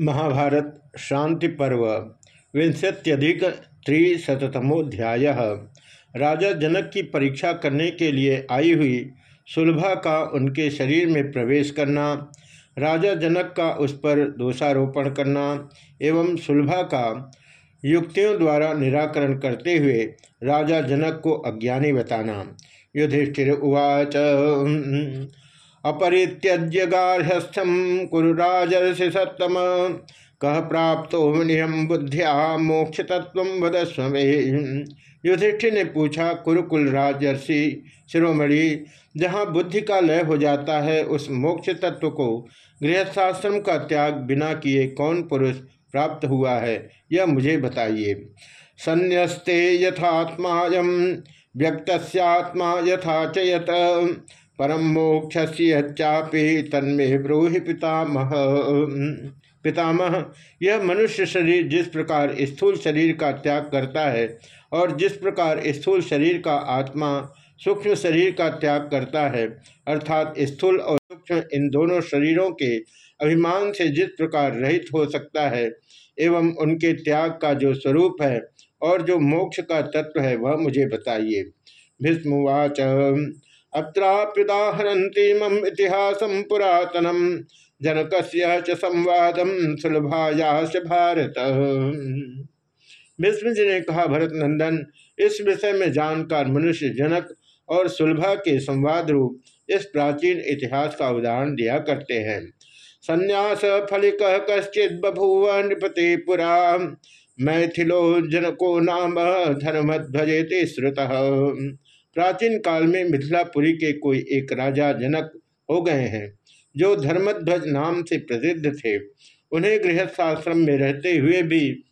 महाभारत शांति पर्व, विंशत्यधिक त्रिशतमोध्याय राजा जनक की परीक्षा करने के लिए आई हुई सुलभा का उनके शरीर में प्रवेश करना, राजा जनक का उस पर दोषारोपण करना, एवं सुलभा का युक्तियों द्वारा निराकरण करते हुए राजा जनक को अज्ञानी बताना। युधिष्ठिर उवाच अपरित्यज्य गार्हस्थ्यम कुरुराजर्षि सत्तम। कह प्राप्त नियम बुद्धिया मोक्ष तत्व वदस्व युधिष्ठिर ने पूछा कुरुकुल राजर्षि, शिरोमणि, जहाँ बुद्धि का लय हो जाता है, उस मोक्ष तत्व को गृहस्थाश्रम का त्याग बिना किए कौन पुरुष प्राप्त हुआ है, यह मुझे बताइए। संन्यस्ते यथात्मा व्यक्तस्यात्मा यथा चयत परम मोक्षस्यापि तन्मे ब्रूहि पितामह। पितामह, यह मनुष्य शरीर जिस प्रकार स्थूल शरीर का त्याग करता है और जिस प्रकार स्थूल शरीर का आत्मा सूक्ष्म शरीर का त्याग करता है, अर्थात स्थूल और सूक्ष्म इन दोनों शरीरों के अभिमान से जिस प्रकार रहित हो सकता है एवं उनके त्याग का जो स्वरूप है और जो मोक्ष का तत्व है, वह मुझे बताइए। भीष्मवाच अत्राप्युदाहरती मम पुरातनम जनक संवादम सुलभायास भारत। भीष्म जी ने कहा, भरत नंदन, इस विषय में जानकार मनुष्य जनक और सुलभा के संवाद रूप इस प्राचीन इतिहास का उदाहरण दिया करते हैं। संन्यास फलिक कश्चित बभूव नृपति पुरा। मैथिलो जनको नाम धर्मध्वजेते श्रुत। प्राचीन काल में मिथिलापुरी के कोई एक राजा जनक हो गए हैं, जो धर्मध्वज नाम से प्रसिद्ध थे। उन्हें गृहस्थाश्रम में रहते हुए भी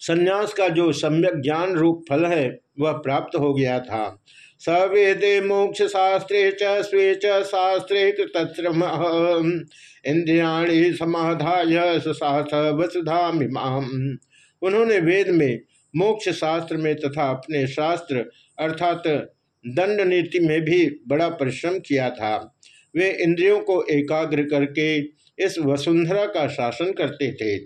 संन्यास का जो सम्यक ज्ञान रूप फल है, वह प्राप्त हो गया था। सवेदे मोक्ष शास्त्रे च, स्वे च शास्त्रे कृतश्रम। समाधाय वसुधा उन्होंने वेद में मोक्ष शास्त्र में तथा अपने शास्त्र अर्थात दंड नीति में भी बड़ा परिश्रम किया था। वे इंद्रियों को एकाग्र करके इस वसुंधरा का शासन करते थे।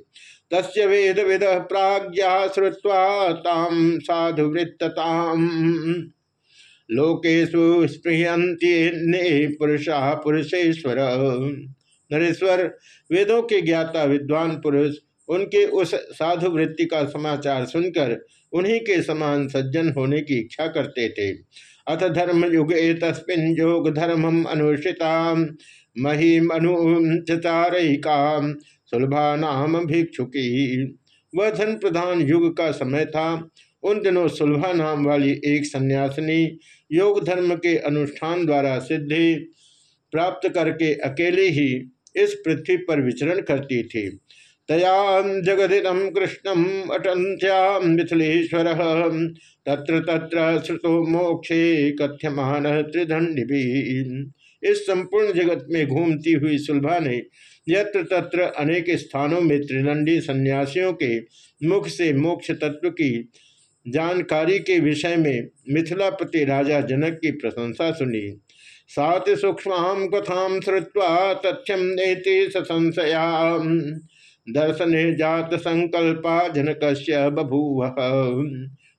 तस्य वेद विद प्राज्ञा श्रुवा ताम साधु लोकेशु स्पृहंती पुरुषा पुरुषेश्वर। नरेश्वर, वेदों के ज्ञाता, विद्वान पुरुष, उनके उस साधु वृत्ति का समाचार सुनकर उन्हीं के समान सज्जन होने की इच्छा करते थे। अथ धर्म युग तस्मिन योग धर्मम अनुष्ठिता महिम अनुचारिका सुलभा नाम भिक्षुकी वह धन प्रधान युग का समय था। उन दिनों सुलभा नाम वाली एक सन्यासिनी योग धर्म के अनुष्ठान द्वारा सिद्धि प्राप्त करके अकेले ही इस पृथ्वी पर विचरण करती थी। तया जगदिदम कृष्णम अटंत्या मिथिलेश्वर तत्र तत्र श्रुतो मोक्षे कथ्यमान त्रिदंडी इस संपूर्ण जगत में घूमती हुई सुलभा ने यत्र तत्र अनेक स्थानों में त्रिदंडी सन्यासियों के मुख से मोक्ष तत्व की जानकारी के विषय में मिथिलापति राजा जनक की प्रशंसा सुनी। सात सूक्ष्म कथा श्रुवा तथ्यम नेति संशया दर्शन जात संकल्पा जनक बभूव।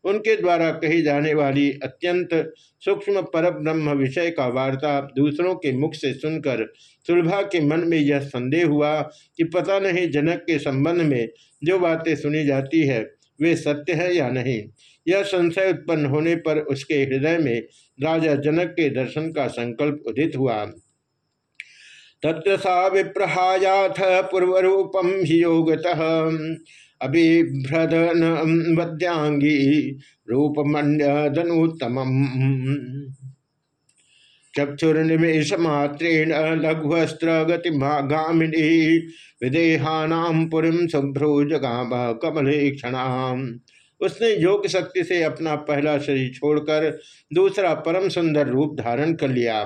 उनके द्वारा कही जाने वाली अत्यंत सूक्ष्म पर ब्रह्म विषय का वार्ता दूसरों के मुख से सुनकर सुलभा के मन में यह संदेह हुआ कि पता नहीं जनक के संबंध में जो बातें सुनी जाती है, वे सत्य है या नहीं। यह संशय उत्पन्न होने पर उसके हृदय में राजा जनक के दर्शन का संकल्प उदित हुआ। तत्र सा विप्रहायाथ पूर्वरूपम ही योगतः। अभिभ्रदन वद्यांगी रूपमंडनुत्तम चक्षुर्निमेश मात्रेण लघुस्त्र गतिगामिनी विदेहानाम पुरीम शुभ्रो जगाम कमलेक्षणाम। उसने योग शक्ति से अपना पहला शरीर छोड़कर दूसरा परम सुंदर रूप धारण कर लिया।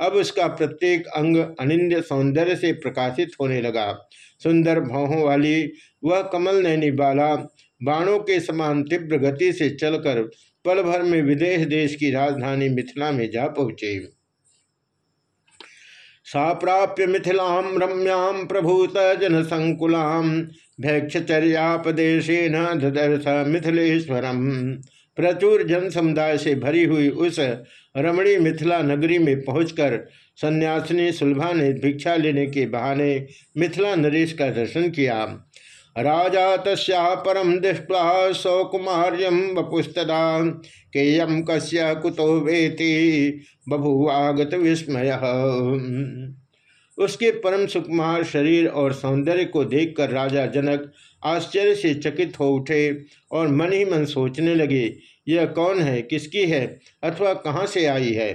अब उसका प्रत्येक अंग अनिंद सौंदर्य से प्रकाशित होने लगा। सुंदर भावों वाली वह कमल नैनी बाला बाणों के समान तीव्र गति से चलकर पल भर में विदेश देश की राजधानी मिथिला में जा पहुँचे। सा प्राप्य मिथिलां रम्यां प्रभूत जन संकुलां, भैक्षचर्यापदेशेन ददर्श मिथिलेश्वरम। प्रचुर जन समुदाय से भरी हुई उस रमणी मिथिला नगरी में पहुंचकर सन्यासिनी सुलभा ने भिक्षा लेने के बहाने मिथिला नरेश का दर्शन किया। राजा तस्या परम दृष्टवा सौकुमार्यम वपुस्तदा केयम कस्य कुतो वेति बभुवागत विस्मय। उसके परम सुकुमार शरीर और सौंदर्य को देखकर राजा जनक आश्चर्य से चकित हो उठे और मन ही मन सोचने लगे यह कौन है? किसकी है? अथवा कहाँ से आई है?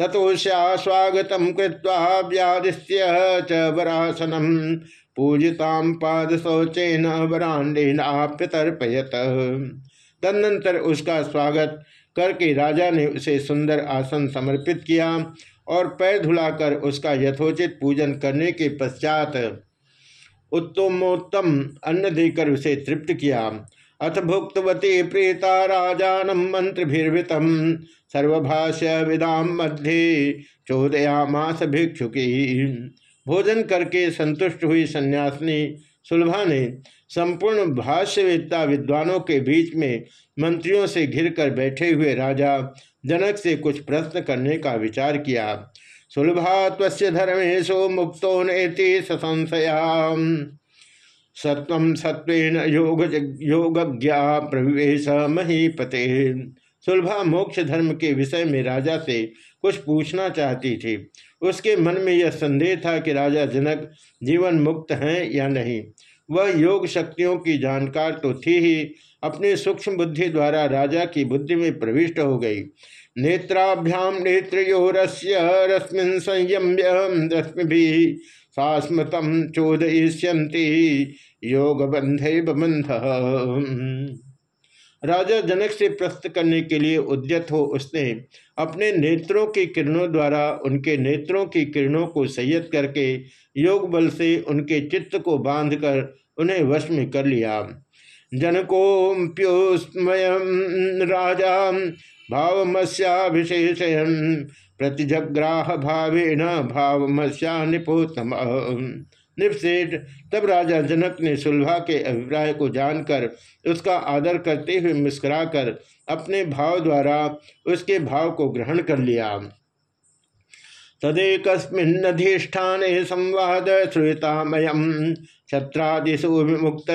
तथोश्या स्वागत कृत्वा व्यादिश्य च वरासनम। पूजिताम पाद शौचेन वरांडेन आप्यतर्पयत। तदनंतर उसका स्वागत करके राजा ने उसे सुंदर आसन समर्पित किया और पैर धुलाकर उसका यथोचित पूजन करने के पश्चात उत्तमोत्तम अन्न देकर उसे तृप्त किया। अथ भुक्तवती प्रीता राजानम मंत्रभिर्वृतम सर्वभाष्य विदाम मध्य चोदयामास भिक्षुकी। भोजन करके संतुष्ट हुई सन्यासिनी सुलभा ने संपूर्ण भाष्यवेत्ता विद्वानों के बीच में मंत्रियों से घिरकर बैठे हुए राजा जनक से कुछ प्रश्न करने का विचार किया। सुलभा तस्य धर्मेशो मुक्तो नेति संशया सत्व सत्व योग योगज्ञा प्रवेश महीपते। सुलभा मोक्ष धर्म के विषय में राजा से कुछ पूछना चाहती थी। उसके मन में यह संदेह था कि राजा जनक जीवन मुक्त हैं या नहीं। वह योग शक्तियों की जानकार तो थी ही, अपने सूक्ष्म बुद्धि द्वारा राजा की बुद्धि में प्रविष्ट हो गई। नेत्राभ्याम नेत्रोरस्य रश्मिन संयम्य रश्मि भी शास्मतम चोदयिष्यंती योग बंधे बंध राजा जनक से प्रस्त करने के लिए उद्यत हो उसने अपने नेत्रों की किरणों द्वारा उनके नेत्रों की किरणों को संयत करके योग बल से उनके चित्त को बांधकर उन्हें वश में कर लिया। जनकोप्योस्मय राजा भावमस्याभिशेषयन प्रतिजग्राह भावेन भावमस्या निपोतम निपसेठ तब राजा जनक ने सुलभा के अभिप्राय को जानकर, उसका आदर करते हुए मुस्कुराकर, अपने भाव द्वारा उसके भाव को ग्रहण कर लिया। तदेकस्मिन्नधिष्ठान संवाद श्रुतामयम छत्रादिशु विमुक्त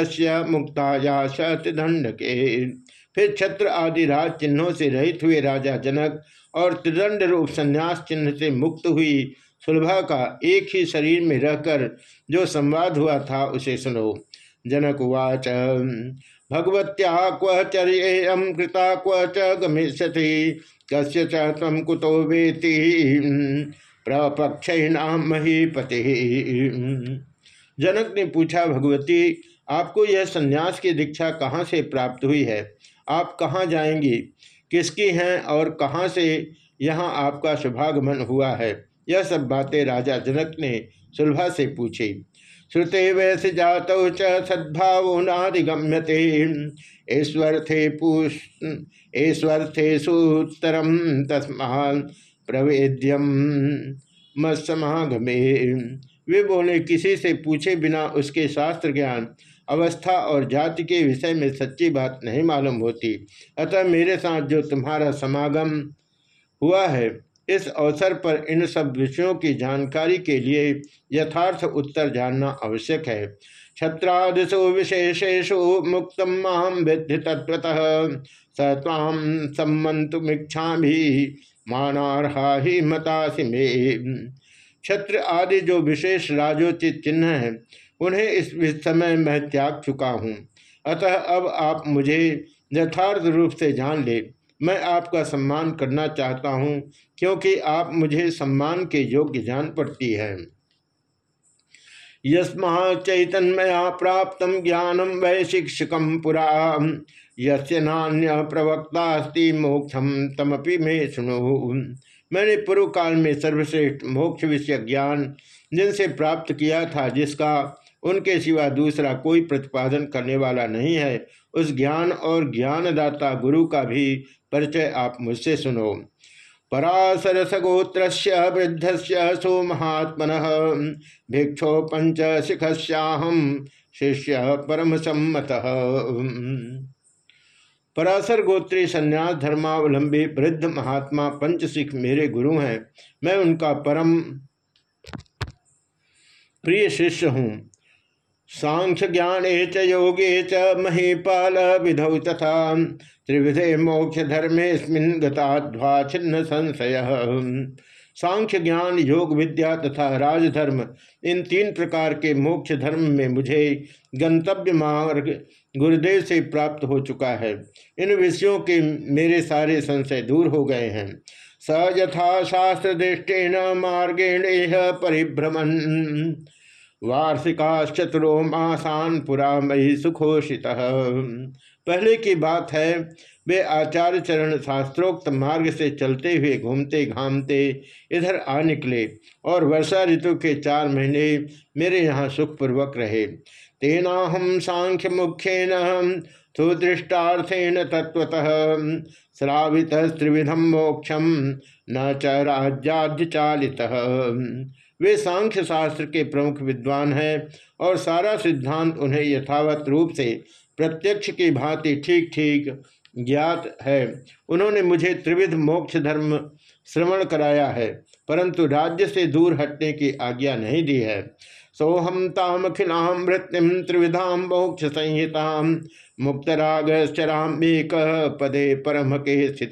मुक्ताया शतदंड के फिर छत्र आदि राज चिन्हों से रहित हुए राजा जनक और त्रिदंड रूप संन्यास चिन्ह से मुक्त हुई। सुलभा का एक ही शरीर में रहकर जो संवाद हुआ था, उसे सुनो। जनक उवाच भगवत्या क्व चर्यम कृता क्व च गमिष्यति, कस्य तम कुतो वेति महीपति जनक ने पूछा, भगवती, आपको यह सन्यास की दीक्षा कहाँ से प्राप्त हुई है? आप कहाँ जाएँगी? किसकी हैं और कहाँ से यहाँ आपका शुभागमन हुआ है? यह सब बातें राजा जनक ने सुलभा से पूछी। श्रुते वैसे जात च ईश्वर थे पूष ईश्वर थे सूतरम तस्मा प्रवेद्यम मत्समागमे। वे बोले, किसी से पूछे बिना उसके शास्त्र ज्ञान अवस्था और जाति के विषय में सच्ची बात नहीं मालूम होती। अतः मेरे साथ जो तुम्हारा समागम हुआ है, इस अवसर पर इन सब विषयों की जानकारी के लिए यथार्थ उत्तर जानना आवश्यक है। छत्रादिशु विशेषेशु मुक्त माम विधि तत्वतः स ताम सम्मंतुमीक्षा भी मानारहा ही मतासी में। छत्र आदि जो विशेष राजोचित चिन्ह हैं उन्हें इस समय मैं त्याग चुका हूँ। अतः अब आप मुझे यथार्थ रूप से जान ले। मैं आपका सम्मान करना चाहता हूँ, क्योंकि आप मुझे सम्मान के योग्य जान पड़ती है। यस्मा चैतन्मया प्राप्त ज्ञानम वै शिक्षकम पुरा। यस्य नान्य प्रवक्ता मोक्षम तमपि में सुनो मैंने पूर्व काल में सर्वश्रेष्ठ मोक्ष विषय ज्ञान जिनसे प्राप्त किया था, जिसका उनके सिवा दूसरा कोई प्रतिपादन करने वाला नहीं है। उस ज्ञान और ज्ञानदाता गुरु का भी परिचय आप मुझसे सुनो। पराशर पराशरसगोत्र वृद्ध से सो महात्मन भिक्षो पंच शिखस्याहम शिष्य परम सम्मत पराशर गोत्री संन्यास धर्मावलंबी वृद्ध महात्मा पंचसिख मेरे गुरु हैं। मैं उनका परम प्रिय शिष्य हूँ। सांख्य ज्ञान च योगे च महीपाल विधौ तथा त्रिविधे मोक्ष धर्मे गताध्वा छिन्न संशय सांख्य ज्ञान योग विद्या तथा राजधर्म, इन तीन प्रकार के मोक्ष धर्म में मुझे गंतव्य मार्ग गुरुदेव से प्राप्त हो चुका है। इन विषयों के मेरे सारे संशय दूर हो गए हैं। स यथा शास्त्र दृष्टेन मार्गेण परिभ्रमण वार्षिकाश्चतुरो मासान पुरा मई सुखोषित। पहले की बात है, वे आचार्य चरण शास्त्रोक्त मार्ग से चलते हुए घूमते घामते इधर आ निकले और वर्षा ऋतु के चार महीने मेरे यहाँ सुखपूर्वक रहे। तेना हम सांख्य मुख्यन सुदृष्टार्थेन तत्वतः श्रावित त्रिविधम मोक्षम न च राज्याद्य चालित वे सांख्य शास्त्र के प्रमुख विद्वान हैं और सारा सिद्धांत उन्हें यथावत रूप से प्रत्यक्ष की भांति ठीक ठीक ज्ञात है। उन्होंने मुझे त्रिविध मोक्ष धर्म श्रवण कराया है, परंतु राज्य से दूर हटने की आज्ञा नहीं दी है। सोहम ताम खिलाम वृत्तिम त्रिविधाम मोक्ष संहिता मुक्तरागराम एक पदे परम के स्थित।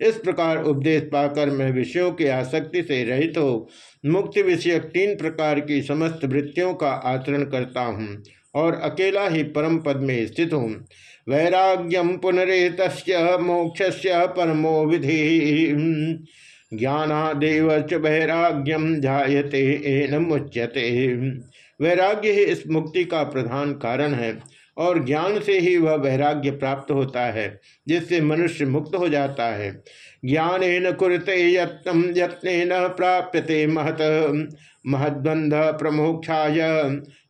इस प्रकार उपदेश पाकर मैं विषयों की आसक्ति से रहित हो, मुक्ति विषयक तीन प्रकार की समस्त वृत्तियों का आचरण करता हूँ और अकेला ही परम पद में स्थित हूँ। वैराग्यम पुनरेत मोक्ष परमो विधि। ज्ञानादेव च वैराग्यम जायते एन मुच्यते वैराग्य ही इस मुक्ति का प्रधान कारण है, और ज्ञान से ही वह वैराग्य प्राप्त होता है, जिससे मनुष्य मुक्त हो जाता है। ज्ञान कुरते यत्न यत्न न प्राप्यते महत। महद्वंद प्रमोक्षा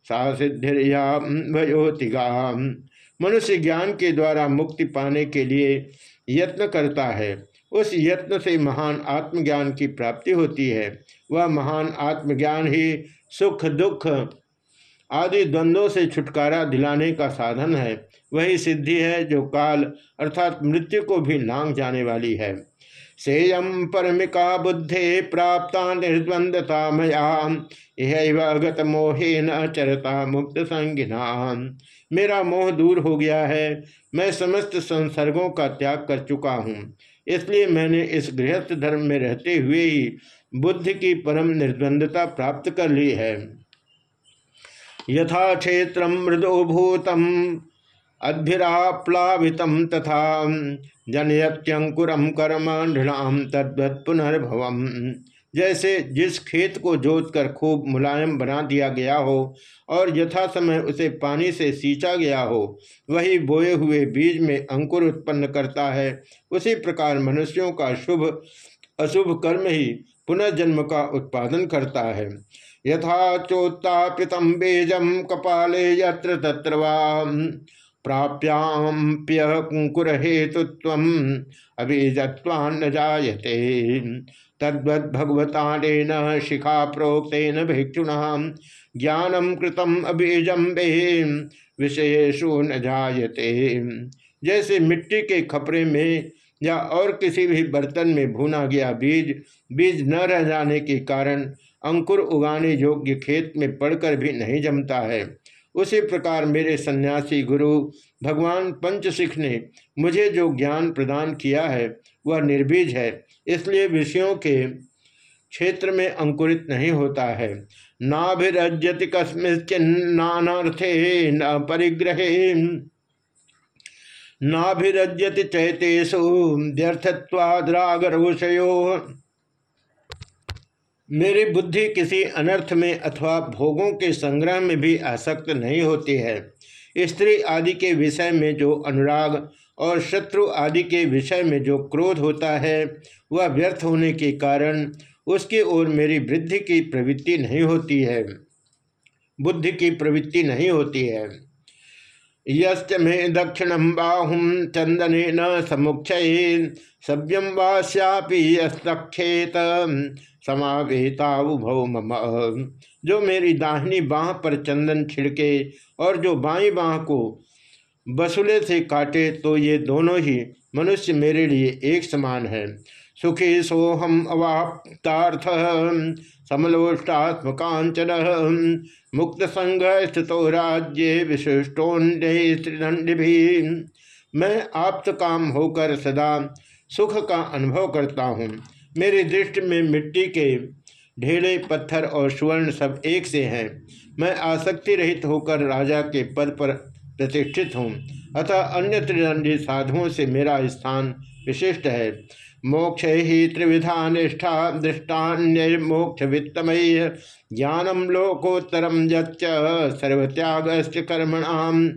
सा सिद्धिर्या भयोतिगा मनुष्य ज्ञान के द्वारा मुक्ति पाने के लिए यत्न करता है। उस यत्न से महान आत्मज्ञान की प्राप्ति होती है। वह महान आत्मज्ञान ही सुख, दुख आदि द्वंद्वों से छुटकारा दिलाने का साधन है। वही सिद्धि है जो काल अर्थात मृत्यु को भी लांग जाने वाली है। सेयम परमिका बुद्धे प्राप्त निर्द्वंदता मया। यह अगत मोहे न चरता मुक्त संगिना। मेरा मोह दूर हो गया है। मैं समस्त संसर्गों का त्याग कर चुका हूँ। इसलिए मैंने इस गृहस्थ धर्म में रहते हुए ही बुद्धि की परम निर्द्वंदता प्राप्त कर ली है। यथा क्षेत्र मृदोभूतम अद्भिराप्लावित तथा जनयत्यंकुर कर्म नृणाम तद्वत पुनर्भवम। जैसे जिस खेत को जोत कर खूब मुलायम बना दिया गया हो और यथा समय उसे पानी से सींचा गया हो, वही बोए हुए बीज में अंकुर उत्पन्न करता है। उसी प्रकार मनुष्यों का शुभ, अशुभ कर्म ही पुनर्जन्म का उत्पादन करता है। यथा चोत्तापितम बेजम कपाले यत्र तत्र प्राप्याम्प्य कुंकुर हेतुत्व अभिजत्वान्न जायते। तद्वद भगवतानेन शिखा प्रोक्तेन भिक्षुण ज्ञानम कृतम अभिजम्बे विषयेशु न जायते। जैसे मिट्टी के खपरे में या और किसी भी बर्तन में भुना गया बीज बीज न रह जाने के कारण अंकुर उगाने योग्य खेत में पड़कर भी नहीं जमता है। उसी प्रकार मेरे सन्यासी गुरु, भगवान पंचशिख ने मुझे जो ज्ञान प्रदान किया है, वह निर्बीज है। इसलिए विषयों के क्षेत्र में अंकुरित नहीं होता है। नाभिरज्यति कस्मिन्नाथे न परिग्रहे। नाभिरज्यति चैतेशु व्यर्थत्वाद्रागरोषयो। मेरी बुद्धि किसी अनर्थ में अथवा भोगों के संग्रह में भी आसक्त नहीं होती है। स्त्री आदि के विषय में जो अनुराग और शत्रु आदि के विषय में जो क्रोध होता है वह व्यर्थ होने के कारण उसकी ओर मेरी वृद्धि की प्रवृत्ति नहीं होती है। बुद्धि की प्रवृत्ति नहीं होती है। यश्च मे दक्षिणम बाहुम चंदन न समुक्ष सभ्यम वास्यापि यखेत समावेताउभौ मम। जो मेरी दाहिनी बाह पर चंदन छिड़के और जो बाई बाह को बसुले से काटे तो ये दोनों ही मनुष्य मेरे लिए एक समान है। सुखी सोहम अवाप्तार्थ समलोष्टात्मकांचन मुक्त संघ स्थितो राज्य विशिष्टोन्नदंड भी मैं आप्त काम होकर सदा सुख का अनुभव करता हूँ। मेरी दृष्टि में मिट्टी के ढेले, पत्थर और स्वर्ण सब एक से हैं। मैं आसक्ति रहित होकर राजा के पद पर प्रतिष्ठित हूँ। अतः अन्य त्रिदंडी साधुओं से मेरा स्थान विशिष्ट है। मोक्ष ही त्रिविधा निष्ठा दृष्टान्य मोक्ष वित्तमय ज्ञानम लोकोत्तरम यच्च सर्वत्याग कर्मणाम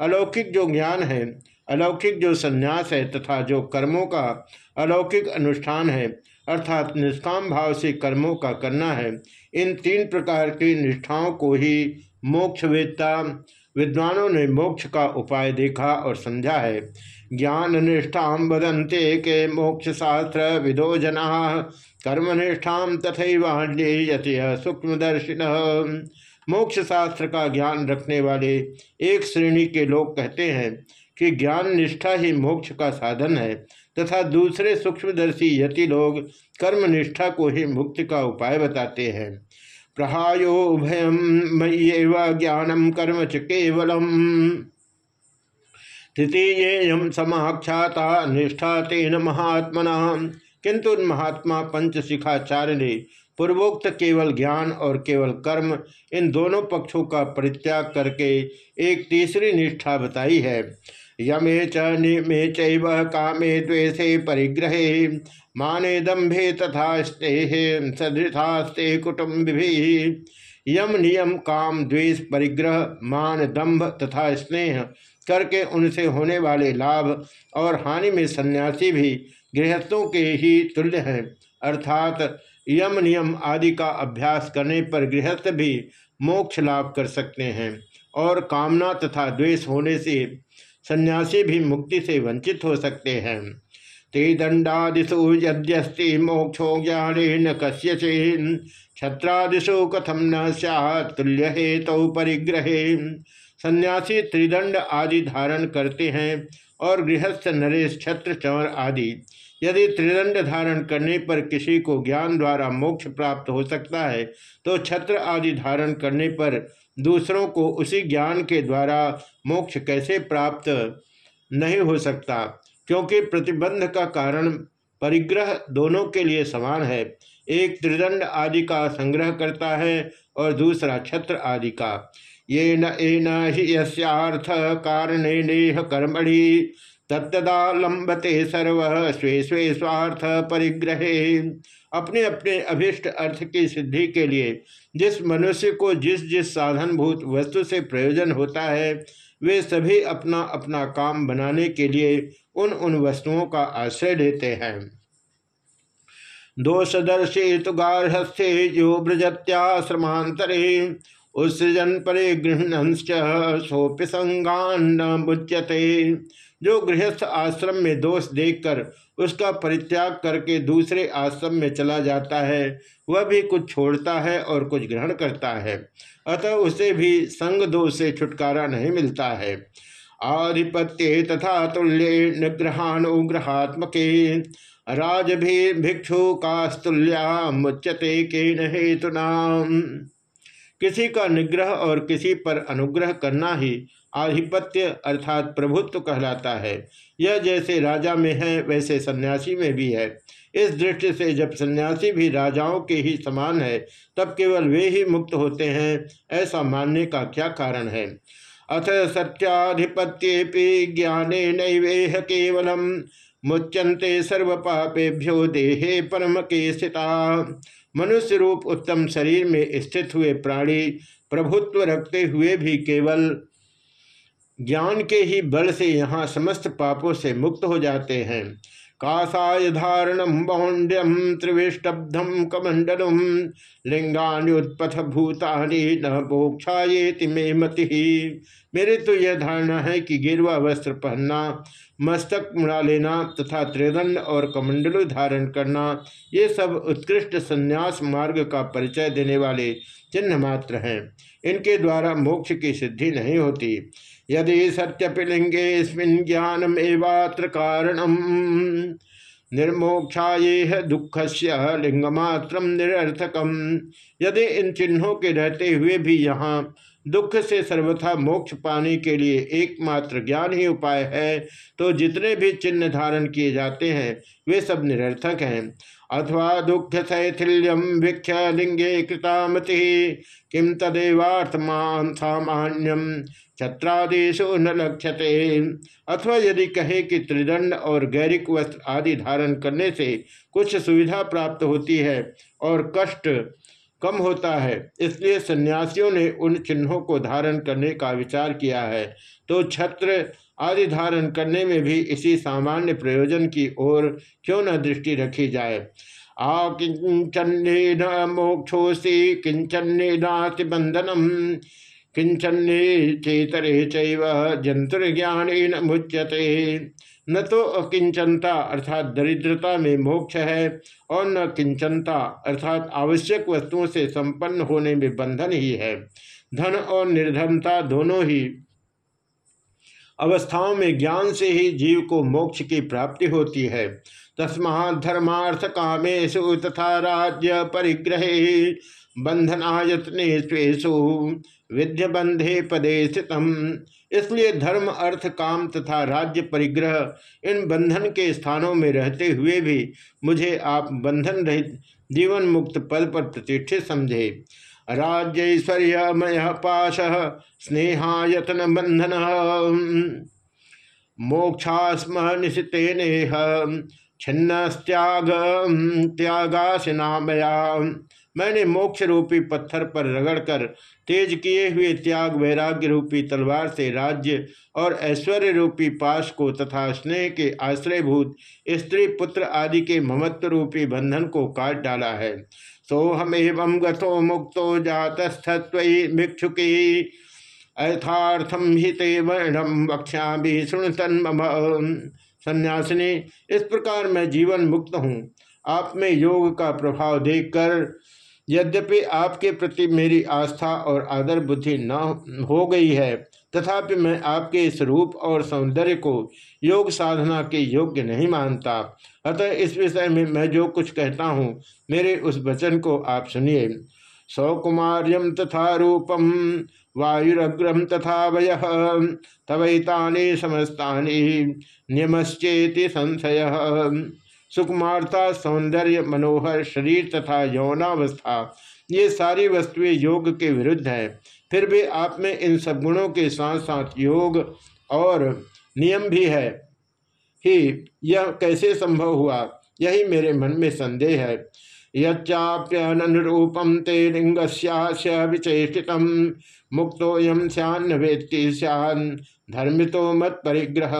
अलौकिक जो ज्ञान है, अलौकिक जो संन्यास है तथा जो कर्मों का अलौकिक अनुष्ठान है, अर्थात निष्काम भाव से कर्मों का करना है, इन तीन प्रकार की निष्ठाओं को ही मोक्षवेत्ता विद्वानों ने मोक्ष का उपाय देखा और समझा है। ज्ञान निष्ठा बदंते के मोक्ष शास्त्र विदो जना। कर्मनिष्ठा तथा सूक्ष्मदर्शिन। मोक्ष शास्त्र का ज्ञान रखने वाले एक श्रेणी के लोग कहते हैं कि ज्ञान निष्ठा ही मोक्ष का साधन है, तथा दूसरे सूक्ष्मदर्शी यति लोग कर्म निष्ठा को ही मुक्ति का उपाय बताते हैं। प्रहायो भयम मय्यव ज्ञानम कर्म च केवलम। तृतीय समाख्याता निष्ठा तेन महात्मना किंतु महात्मा पंच शिखाचार्य ने पूर्वोक्त केवल ज्ञान और केवल कर्म, इन दोनों पक्षों का परित्याग करके एक तीसरी निष्ठा बताई है। यमे च निमे चैव कामे द्वेषे परिग्रहे, माने दम्भे तथा स्नेहे सदृथास्ते कुटुम्ब यम नियम, काम, द्वेष, परिग्रह, मान दंभ तथा स्नेह करके उनसे होने वाले लाभ और हानि में सन्यासी भी गृहस्थों के ही तुल्य हैं। अर्थात यम नियम आदि का अभ्यास करने पर गृहस्थ भी मोक्ष लाभ कर सकते हैं और कामना तथा द्वेष होने से सन्यासी भी मुक्ति से वंचित हो सकते हैं। ते दंडादिशु यद्यस्ति मोक्षो ज्ञान न कस्य छत्रादिशु कथम न तुल्य हेतु तो परिग्रहे। सन्यासी त्रिदंड आदि धारण करते हैं और गृहस्थ नरेश, छत्र, चवर आदि। यदि त्रिदंड धारण करने पर किसी को ज्ञान द्वारा मोक्ष प्राप्त हो सकता है तो छत्र आदि धारण करने पर दूसरों को उसी ज्ञान के द्वारा मोक्ष कैसे प्राप्त नहीं हो सकता, क्योंकि प्रतिबंध का कारण परिग्रह दोनों के लिए समान है। एक त्रिदंड आदि का संग्रह करता है और दूसरा छत्र आदि का। ये न ही यस्यार्थ कारण नेह कर्मणि तत्दा लंबते सर्व स्वे स्वे स्वार्थ परिग्रहे अपने अपने अभिष्ट अर्थ की सिद्धि के लिए जिस मनुष्य को जिस जिस साधनभूत वस्तु से प्रयोजन होता है, वे सभी अपना अपना काम बनाने के लिए उन उन वस्तुओं का आश्रय लेते हैं। दोषदर्शी तो गार्हस्थ्य जो ब्रजत्याश्रमांतरे उत्सृजन परे गृहण सोप्य संगान बुच्यते जो गृहस्थ आश्रम में दोष देखकर उसका परित्याग करके दूसरे आश्रम में चला जाता है, वह भी कुछ छोड़ता है और कुछ ग्रहण करता है। अतः उसे भी संग दोष से छुटकारा नहीं मिलता है। आधिपत्य तथा तुल्य निग्रहानुग्रहात्मक राज भी भिक्षु कास्तुल्या मुच्यते के हेतुना किसी का निग्रह और किसी पर अनुग्रह करना ही आधिपत्य अर्थात प्रभुत्व कहलाता है। यह जैसे राजा में है, वैसे सन्यासी में भी है। इस दृष्टि से जब सन्यासी भी राजाओं के ही समान है, तब केवल वे ही मुक्त होते हैं, ऐसा मानने का क्या कारण है? अथ सत्याधिपत्ये ज्ञाने नैवेह केवलम। मुच्यंते सर्व पापेभ्यो देहे परम के स्थिता। मनुष्य रूप उत्तम शरीर में स्थित हुए प्राणी प्रभुत्व रखते हुए भी केवल ज्ञान के ही बल से यहाँ समस्त पापों से मुक्त हो जाते हैं। कासाय धारणम बौंड्यम त्रिविष्टब्धम कमंडलम लिंगान्युत्पथ भूतानि न मोक्षा ये मति। मेरे तो यह धारणा है कि गिरवा वस्त्र पहनना, मस्तक मुड़ा लेना तथा त्रिदंड और कमंडलु धारण करना, ये सब उत्कृष्ट संन्यास मार्ग का परिचय देने वाले चिन्ह मात्र हैं। इनके द्वारा मोक्ष की सिद्धि नहीं होती। यदि सत्यपिलिंगे ज्ञानम एवात्र कारण निर्मोक्षा ये दुख से लिंगमात्र निरर्थकम। यदि इन चिन्हों के रहते हुए भी यहाँ दुख से सर्वथा मोक्ष पाने के लिए एकमात्र ज्ञान ही उपाय है। तो जितने भी चिन्ह धारण किए जाते हैं, वे सब निरर्थक हैं। अथवा दुख शैथिल्यम भिक्ष लिंगे कृतामति किम तदेवार्थमान छत्रादेशो न लक्ष्यते। अथवा यदि कहे कि त्रिदंड और गैरिक वस्त्र आदि धारण करने से कुछ सुविधा प्राप्त होती है और कष्ट कम होता है। इसलिए सन्यासियों ने उन चिन्हों को धारण करने का विचार किया है। तो छत्र आदि धारण करने में भी इसी सामान्य प्रयोजन की ओर क्यों न दृष्टि रखी जाए? आ किंचन्ने न मोक्षोसी किंचन्ने नास्ति बंधनम किंचन्ने चेतरे चैव जंतुर्ज्ञान मुच्यते। न तो अकिंचनता अर्थात दरिद्रता में मोक्ष है और न किंचनता अर्थात आवश्यक वस्तुओं से संपन्न होने में बंधन ही है। धन और निर्धनता दोनों ही अवस्थाओं में ज्ञान से ही जीव को मोक्ष की प्राप्ति होती है। तस्मा धर्मार्थ कामेशु तथा राज्य परिग्रह बंधनायत्नेशु विद्य बंधे पदे स्थितम। इसलिए धर्म, अर्थ, काम तथा राज्य परिग्रह इन बंधन के स्थानों में रहते हुए भी मुझे आप बंधन रहित जीवन मुक्त पद पर प्रतिष्ठित समझे। राज्यश्वर्यमय पाश स्नेहायतन बंधन। मोक्षास्म निशितेनेह छिन्न त्याग त्यागासिनामया मैंने मोक्ष रूपी पत्थर पर रगड़कर तेज किए हुए त्याग वैराग्य रूपी तलवार से राज्य और ऐश्वर्य रूपी पाश को तथा स्नेह के आश्रयभूत, स्त्री पुत्र आदि के ममत्व रूपी बंधन को काट डाला है। सोहम एवं गतो मुक्तो जातस्थत्वी भिक्षुकी अर्थार्थम हिते वर्णम वक्षा भी सुनतन मम संन्यासिनी इस प्रकार मैं जीवन मुक्त हूँ। आप में योग का प्रभाव देखकर यद्यपि आपके प्रति मेरी आस्था और आदर बुद्धि न हो गई है, तथापि मैं आपके इस रूप और सौंदर्य को योग साधना के योग्य नहीं मानता। अतः इस विषय में मैं जो कुछ कहता हूँ, मेरे उस वचन को आप सुनिए। सौकुमार्यम तथा रूपम वायुरग्रम तथा वय, तवैतानि समस्तानि, नियमश्चेति संशय। सुकुमारता, सौंदर्य, मनोहर, शरीर तथा यौनावस्था, ये सारी वस्तुएँ योग के विरुद्ध है। फिर भी आप में इन सब गुणों के साथ साथ योग और नियम भी है ही यह कैसे संभव हुआ, यही मेरे मन में संदेह है। यच्चाप्यनुरूपम ते लिंग विचेषित मुक्तोयम सैन्न वेत्ति सैन धर्मितो मत परिग्रह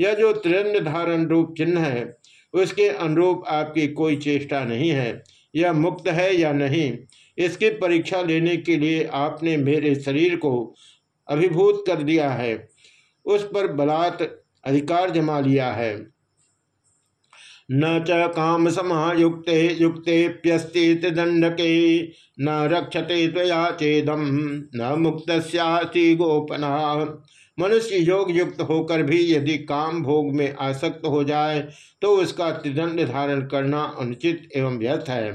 यह जो त्रिन्न धारण रूप चिन्ह है उसके अनुरूप आपकी कोई चेष्टा नहीं है, यह मुक्त है या नहीं, इसकी परीक्षा लेने के लिए आपने मेरे शरीर को अभिभूत कर दिया है, उस पर बलात् अधिकार जमा लिया है। न च काम समायुक्ते युक्तेप्यस्ति दंडके न रक्षते त्वया चेदम न मुक्त गोपना। मनुष्य योग युक्त होकर भी यदि काम भोग में आसक्त हो जाए तो उसका त्रिदंड धारण करना अनुचित एवं व्यर्थ है।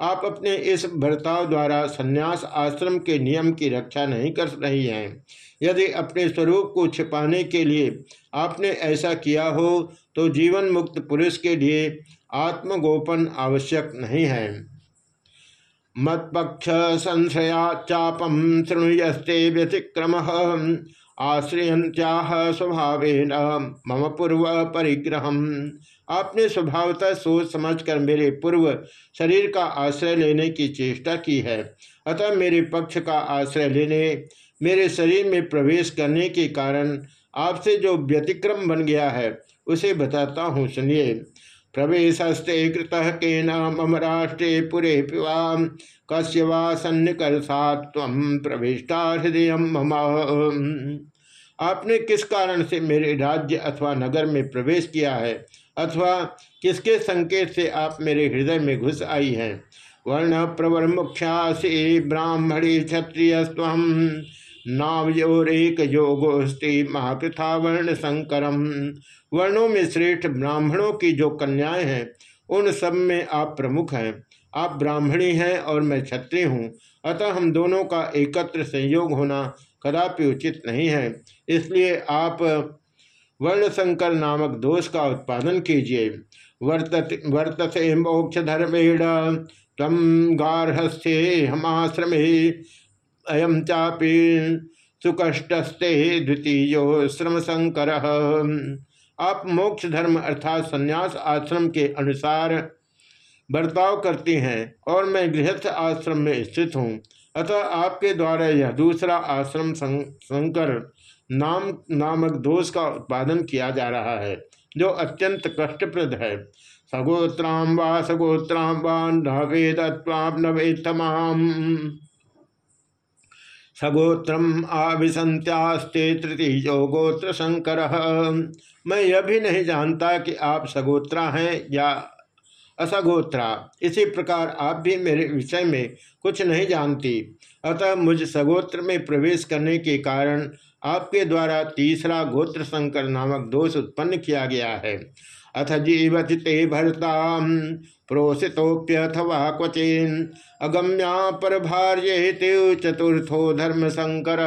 आप अपने इस बर्ताव द्वारा संन्यास आश्रम के नियम की रक्षा नहीं कर रही हैं। यदि अपने स्वरूप को छिपाने के लिए आपने ऐसा किया हो तो जीवन मुक्त पुरुष के लिए आत्मगोपन आवश्यक नहीं है। मत्पक्ष संशया चापम शृणुयस्ते व्यतिक्रम। आश्रयंत्याह स्वभाव मम पूर्व परिग्रह आपने स्वभावतः सोच समझकर मेरे पूर्व शरीर का आश्रय लेने की चेष्टा की है। अतः मेरे पक्ष का आश्रय लेने, मेरे शरीर में प्रवेश करने के कारण आपसे जो व्यतिक्रम बन गया है, उसे बताता हूँ। सुनिए। प्रवेशस्ते कृत के मम राष्ट्रे पुरे पिवा कस्य वा सन्निकर प्रविष्टा हृदय मम। आपने किस कारण से मेरे राज्य अथवा नगर में प्रवेश किया है? अथवा किसके संकेत से आप मेरे हृदय में घुस आई हैं? वर्ण प्रवर मुख्यासी ब्राह्मणी क्षत्रिय स्वम नावयोरेक योगोस्ति महाकृथा वर्ण संकरम वर्णों में श्रेष्ठ ब्राह्मणों की जो कन्याएँ हैं, उन सब में आप प्रमुख हैं। आप ब्राह्मणी हैं और मैं क्षत्रिय हूँ। अतः हम दोनों का एकत्र संयोग होना कदापि उचित नहीं है। इसलिए आप वर्ण संकर नामक दोष का उत्पादन कीजिए। वर्तत वर्तसे मोक्ष धर्मेण तम गार्हस्थ्ये हमाश्रमे अयम चापी सुकष्टस्ते द्वितीय श्रम संकर आप मोक्ष धर्म अर्थात संन्यास आश्रम के अनुसार बर्ताव करती हैं और मैं गृहस्थ आश्रम में स्थित हूँ। अतः आपके द्वारा यह दूसरा आश्रम संकर नाम, नामक दोष का उत्पादन किया जा रहा है, जो अत्यंत कष्टप्रद है। सगोत्राम वा सगोत्राम वा न वेदत्वाम न सगोत्रम आभिसंत्यास्ते तृतीय गोत्र शंकर मैं यह भी नहीं जानता कि आप सगोत्रा हैं या असगोत्रा। इसी प्रकार आप भी मेरे विषय में कुछ नहीं जानती। अतः मुझ सगोत्र में प्रवेश करने के कारण आपके द्वारा तीसरा गोत्र संकर नामक दोष उत्पन्न किया गया है। अथ जीवति ते भरता प्रोषितोप्यथवा क्वचेन अगम्या पर भार्य चतुर्थो धर्म संकर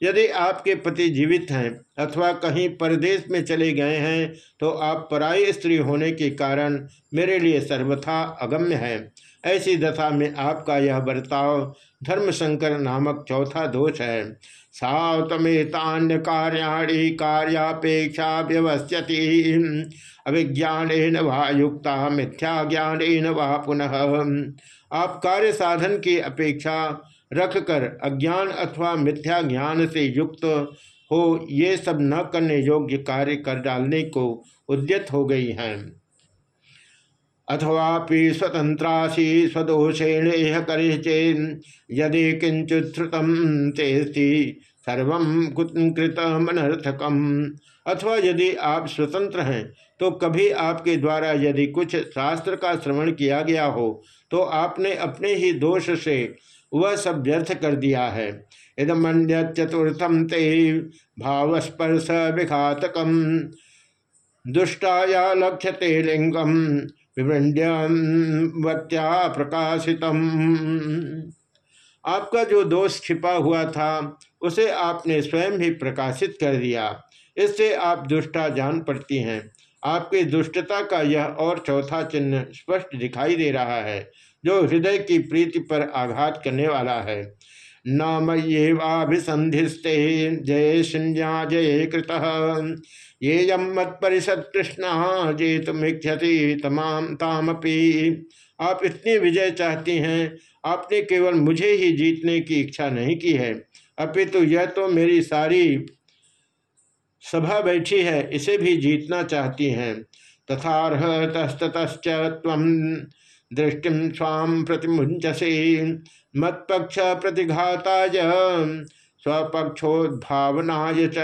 यदि आपके पति जीवित हैं अथवा कहीं परदेश में चले गए हैं तो आप पराई स्त्री होने के कारण मेरे लिए सर्वथा अगम्य है। ऐसी दशा में आपका यह बर्ताव धर्मशंकर नामक चौथा दोष है। सावतमेतान्य कार्याणी कार्यापेक्षा व्यवस्थ्यति। अभिज्ञान वा युक्ता मिथ्या ज्ञान वा पुनः। आप कार्य साधन की अपेक्षा रखकर अज्ञान अथवा मिथ्या ज्ञान से युक्त हो, ये सब न करने योग्य कार्य कर डालने को उद्यत हो गई हैं। अथवापि स्वतंत्रासी स्वदोषेण यह करे यदि किंचित श्रुतम तेस्ति सर्व कृत मनर्थकम अथवा यदि आप स्वतंत्र हैं तो कभी आपके द्वारा यदि कुछ शास्त्र का श्रवण किया गया हो तो आपने अपने ही दोष से वह सब व्यर्थ कर दिया है। इदमन्य चतुर्थम ते भावस्पर्श विघातकम दुष्टाया लक्ष्यते लिंगम विवृंड्या प्रकाशितम। आपका जो दोष छिपा हुआ था, उसे आपने स्वयं ही प्रकाशित कर दिया। इससे आप दुष्टा जान पड़ती हैं। आपकी दुष्टता का यह और चौथा चिन्ह स्पष्ट दिखाई दे रहा है, जो हृदय की प्रीति पर आघात करने वाला है। नाम ये वाभिसंधिस्ते, जय संज्ञा जय कृत। ये यम मत्परिषद कृष्ण जे तुमिक्षति तमाम तामपी। आप इतनी विजय चाहती हैं, आपने केवल मुझे ही जीतने की इच्छा नहीं की है। अपितु तो यह तो मेरी सारी सभा बैठी है, इसे भी जीतना चाहती हैं। तथारह तस्तश्च दृष्टि स्वाम प्रतिमुंचसे मत्पक्ष प्रतिघाताय, स्वपक्षोद्भावनाय च।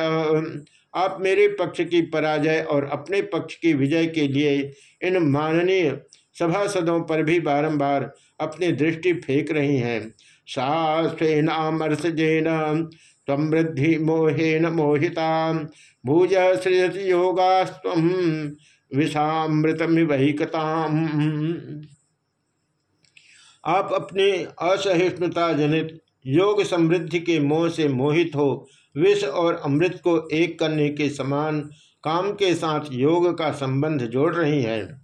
आप मेरे पक्ष की पराजय और अपने पक्ष की विजय के लिए इन माननीय सभासदों पर भी बारंबार अपनी दृष्टि फेंक रही हैं। सास्वेनामर्षजेन तम वृद्धि मोहेन मोहिता भूज सृजत योगास्व विषामृतमिवहिकताम आप अपने असहिष्णुता जनित योग समृद्धि के मोह से मोहित हो विष और अमृत को एक करने के समान काम के साथ योग का संबंध जोड़ रही है।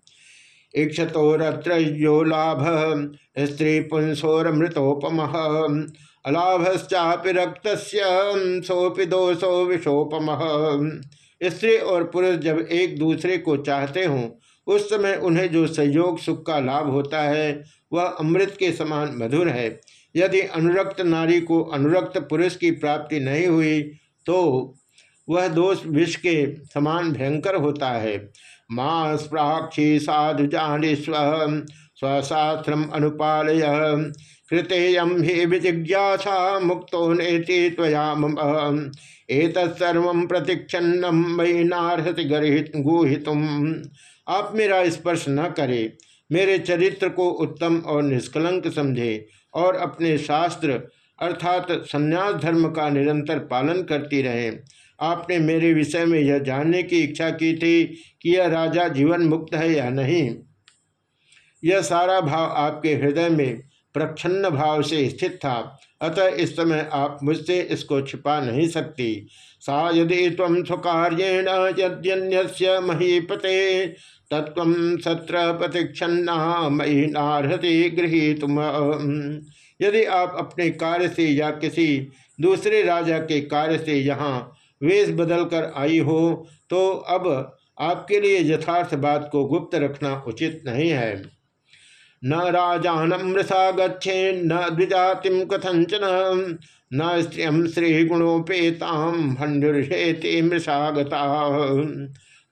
इक्षतोरत्र लाभ स्त्री पुंसोरमृतोपम अलाभश्चापि रक्त सोपि दोषो विषोपम। स्त्री और पुरुष जब एक दूसरे को चाहते हों, उस समय उन्हें जो संयोग सुख का लाभ होता है, वह अमृत के समान मधुर है। यदि अनुरक्त नारी को अनुरक्त पुरुष की प्राप्ति नहीं हुई तो वह दोष विष के समान भयंकर होता है। माँ स्प्राक्षी साधु जानी स्व, स्वशास्त्रम अनुपालय कृतेयम ही विजिज्ञासा मुक्तो नेति त्वया मम एतत्सर्व प्रतिक्षन्नम मई नारहति गुहितुम। आप मेरा स्पर्श न करें, मेरे चरित्र को उत्तम और निष्कलंक समझे। और अपने शास्त्र अर्थात संन्यास धर्म का निरंतर पालन करती रहे। आपने मेरे विषय में यह जानने की इच्छा की थी कि यह राजा जीवन मुक्त है या नहीं। यह सारा भाव आपके हृदय में प्रच्छन्न भाव से स्थित था, अतः इस समय आप मुझसे इसको छिपा नहीं सकती। सा यदि तम स्वकार्येण यद्यन्य महीपते तत्व सत्र प्रतिक्षन्ना मही नारहति तुम यदि आप अपने कार्य से या किसी दूसरे राजा के कार्य से यहाँ वेश बदल कर आई हो तो अब आपके लिए यथार्थ बात को गुप्त रखना उचित नहीं है। न राजानम मृषा गच्छे, न द्विजातिम कथंचन न स्त्रियम श्री श्रीगुणोपेताम हंडुर्षेति मृषागता।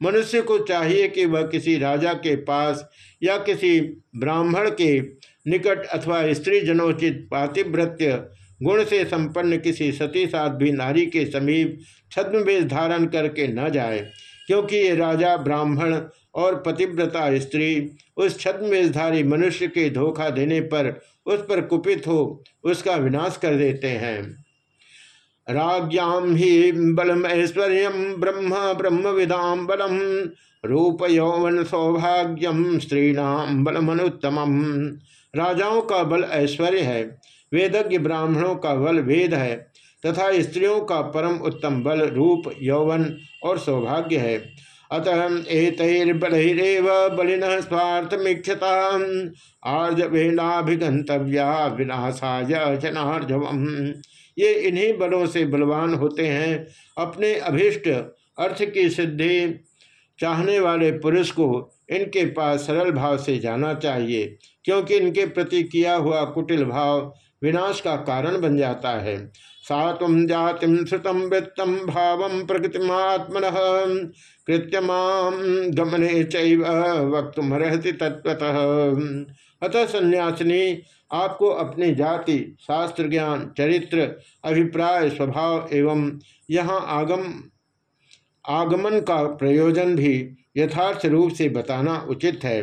मनुष्य को चाहिए कि वह किसी राजा के पास या किसी ब्राह्मण के निकट अथवा स्त्री जनोचित पातिव्रत्य गुण से संपन्न किसी सती साध्वी नारी के समीप छद्मवेश धारण करके न जाए, क्योंकि ये राजा, ब्राह्मण और पतिव्रता स्त्री उस छद्मवेशधारी मनुष्य के धोखा देने पर उस पर कुपित हो, उसका विनाश कर देते हैं। राज्ञाम ही बलम ऐश्वर्य ब्रह्म ब्रह्म विदाम बलम रूप यौवन सौभाग्यम स्त्रीणाम बलमनुत्तम राजाओं का बल ऐश्वर्य है, वेदज्ञ ब्राह्मणों का बल वेद है, तथा स्त्रियों का परम उत्तम बल रूप, यौवन और सौभाग्य है। अतः एतैर्बलैरेव बलिन स्वार्थमीक्षता आर्जवेनाभिगंतव्या विनाशाय जनार्जव ये इन्हीं बलों से बलवान होते हैं। अपने अभिष्ट अर्थ की सिद्धि चाहने वाले पुरुष को इनके पास सरल भाव से जाना चाहिए, क्योंकि इनके प्रति किया हुआ कुटिल भाव विनाश का कारण बन जाता है। सा तुम जातिम श्रुतम वृत्तम भाव प्रकृतिमात्मन कृत्यमाम गमने चैव वक्तुम रहती तत्वतः अतः संन्यासिनी आपको अपनी जाति, शास्त्र ज्ञान, चरित्र, अभिप्राय, स्वभाव एवं यहाँ आगम, आगमन का प्रयोजन भी यथार्थ रूप से बताना उचित है।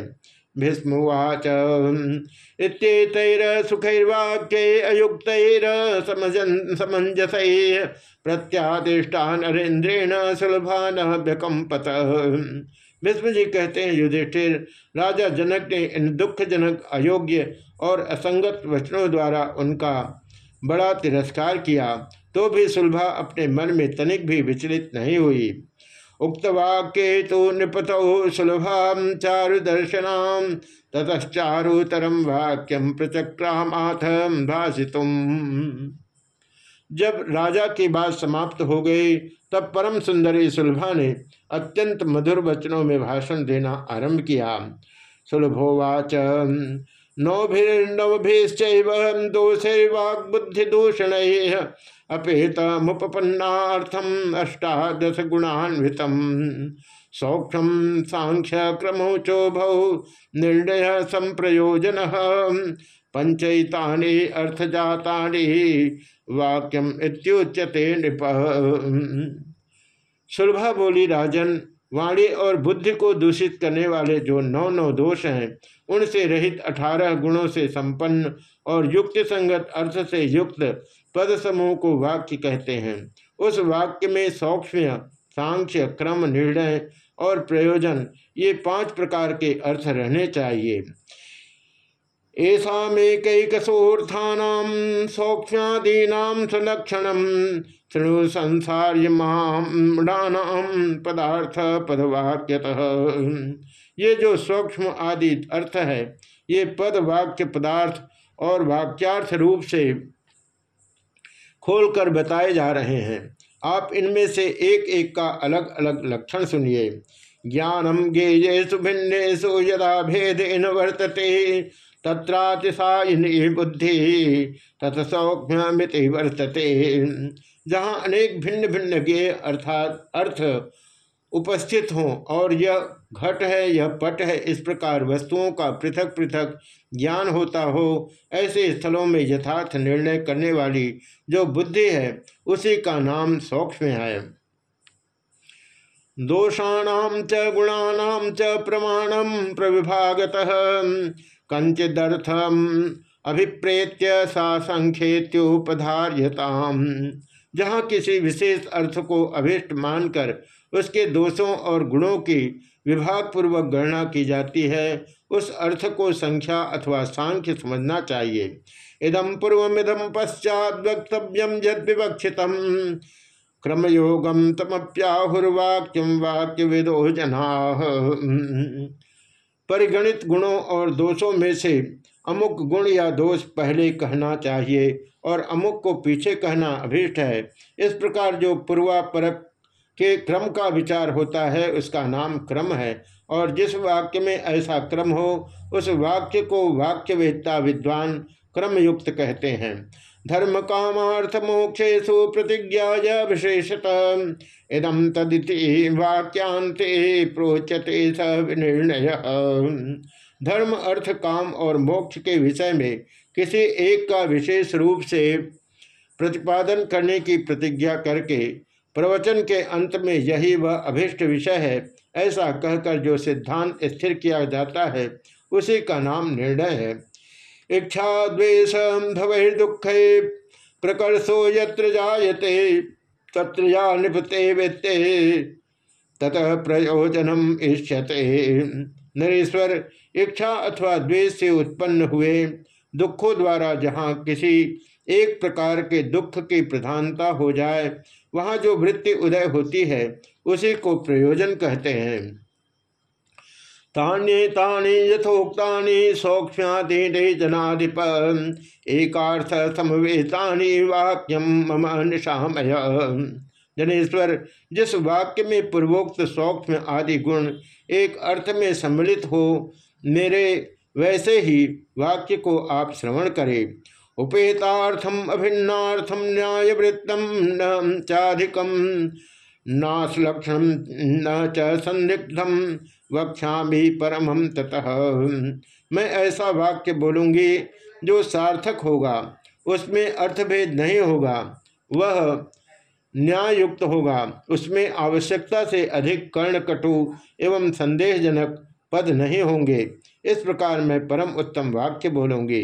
भीष्मवाच इतैर सुखैर्वाक्य अयुक्त समंजस प्रत्यादिष्टा नरेन्द्रेण सुलभा न भीष्म जी कहते हैं, युधिष्ठिर, राजा जनक ने इन दुखजनक, अयोग्य और असंगत वचनों द्वारा उनका बड़ा तिरस्कार किया तो भी सुलभा अपने मन में तनिक भी विचलित नहीं हुई। उक्तवाक्ये तो नृपतौ सुलभाम चारुदर्शना ततश्चारुतरम वाक्यम प्रचक्रामाथ भाषितुम जब राजा की बात समाप्त हो गई, तब परम सुंदरी सुलभा ने अत्यंत मधुर वचनों में भाषण देना आरंभ किया। सुलभोवाच नौभिर्नवभिश्च दोषैर्वाग्बुद्धिदूषण अपेत मुपन्नार्थम अष्टादश गुणान्वित सौक्षम सांख्य क्रमोचोभौ निर्णय संप्रयोजन पंचयिता अर्थजाता वाक्यम इत्युच्यते नृप। सुलभा बोली, राजन, वाणी और बुद्धि को दूषित करने वाले जो नौ नौ दोष हैं, उनसे रहित अठारह गुणों से संपन्न और युक्त संगत अर्थ से युक्त पद समूह को वाक्य कहते हैं। उस वाक्य में सौक्ष्म, सांख्य, क्रम, निर्णय और प्रयोजन, ये पाँच प्रकार के अर्थ रहने चाहिए। ऐसा में कई कसोर्थानाम सौक्ष्मादीना सुलक्षण शृणु संसार्य महाम पदार्थ ये जो सूक्ष्म आदि अर्थ है, ये पद वाक्य पदार्थ और वाक्यार्थ रूप से खोलकर बताए जा रहे हैं। आप इनमें से एक एक का अलग अलग लक्षण सुनिए। ज्ञानम गेयेशु भिन्नेशु यदा भेद इन वर्तते तत्रातिशायिनी बुद्धि तथ सौक्ष्मित वर्तते। जहाँ अनेक भिन्न भिन्न ज्ञेय अर्थात अर्थ उपस्थित हों और यह घट है, यह पट है, इस प्रकार वस्तुओं का पृथक पृथक ज्ञान होता हो, ऐसे स्थलों में यथार्थ निर्णय करने वाली जो बुद्धि है, उसी का नाम सौक्ष्म है। दोषाणाम च च प्रमाणम प्रविभागत। कंचिदर्थम अभिप्रेत्य सा संख्येत्योपधार्यताम। जहाँ किसी विशेष अर्थ को अभिष्ट मानकर उसके दोषों और गुणों की विभाग पूर्वक गणना की जाती है, उस अर्थ को संख्या अथवा सांख्य समझना चाहिए। इदम पूर्वमिदम पश्चात वक्तव्यम जद विवक्षित क्रमयोगम तमप्याहुर्वाक्यम वाक्य विदो जना। परिगणित गुणों और दोषों में से अमुक गुण या दोष पहले कहना चाहिए और अमुक को पीछे कहना अभीष्ट है। इस प्रकार जो पूर्वापरक के क्रम का विचार होता है, उसका नाम क्रम है और जिस वाक्य में ऐसा क्रम हो, उस वाक्य को वाक्य वेत्ता विद्वान क्रमयुक्त कहते हैं। धर्म कामार्थ मोक्षेशु प्रतिज्ञा विशेषत। इदम तदिति वाक्यांते प्रोचते स निर्णय धर्म, अर्थ, काम और मोक्ष के विषय में किसी एक का विशेष रूप से प्रतिपादन करने की प्रतिज्ञा करके प्रवचन के अंत में यही वह अभिष्ट विषय है, ऐसा कहकर जो सिद्धांत स्थिर किया जाता है, उसी का नाम निर्णय है। इच्छा द्वेष दुख प्रकर्षो यत्र जायते, तत्र या निपते वेत्ते, ततः प्रयोजनम इष्यते। नरेश्वर, इच्छा अथवा द्वेष से उत्पन्न हुए दुखों द्वारा जहाँ किसी एक प्रकार के दुख की प्रधानता हो जाए, वहाँ जो वृत्ति उदय होती है, उसी को प्रयोजन कहते हैं। तान्ये तानि यथोक्तानि सौक्ष्म्यादि जनाधिप। एकार्थ वाक्यम मम निशामय। जनेश्वर, जिस वाक्य में पूर्वोक्त सौक्ष्म आदि गुण एक अर्थ में सम्मिलित हो, मेरे वैसे ही वाक्य को आप श्रवण करें। उपेतार्थम अभिन्नार्थम न्यायवृत्तम न चाधिकम नाश्लक्षण न च संदिग्धम वक्षा भी परमम ततः। मैं ऐसा वाक्य बोलूँगी जो सार्थक होगा, उसमें अर्थभेद नहीं होगा, वह न्यायुक्त होगा, उसमें आवश्यकता से अधिक कर्णकटु एवं संदेहजनक पद नहीं होंगे। इस प्रकार मैं परम उत्तम वाक्य बोलूँगी।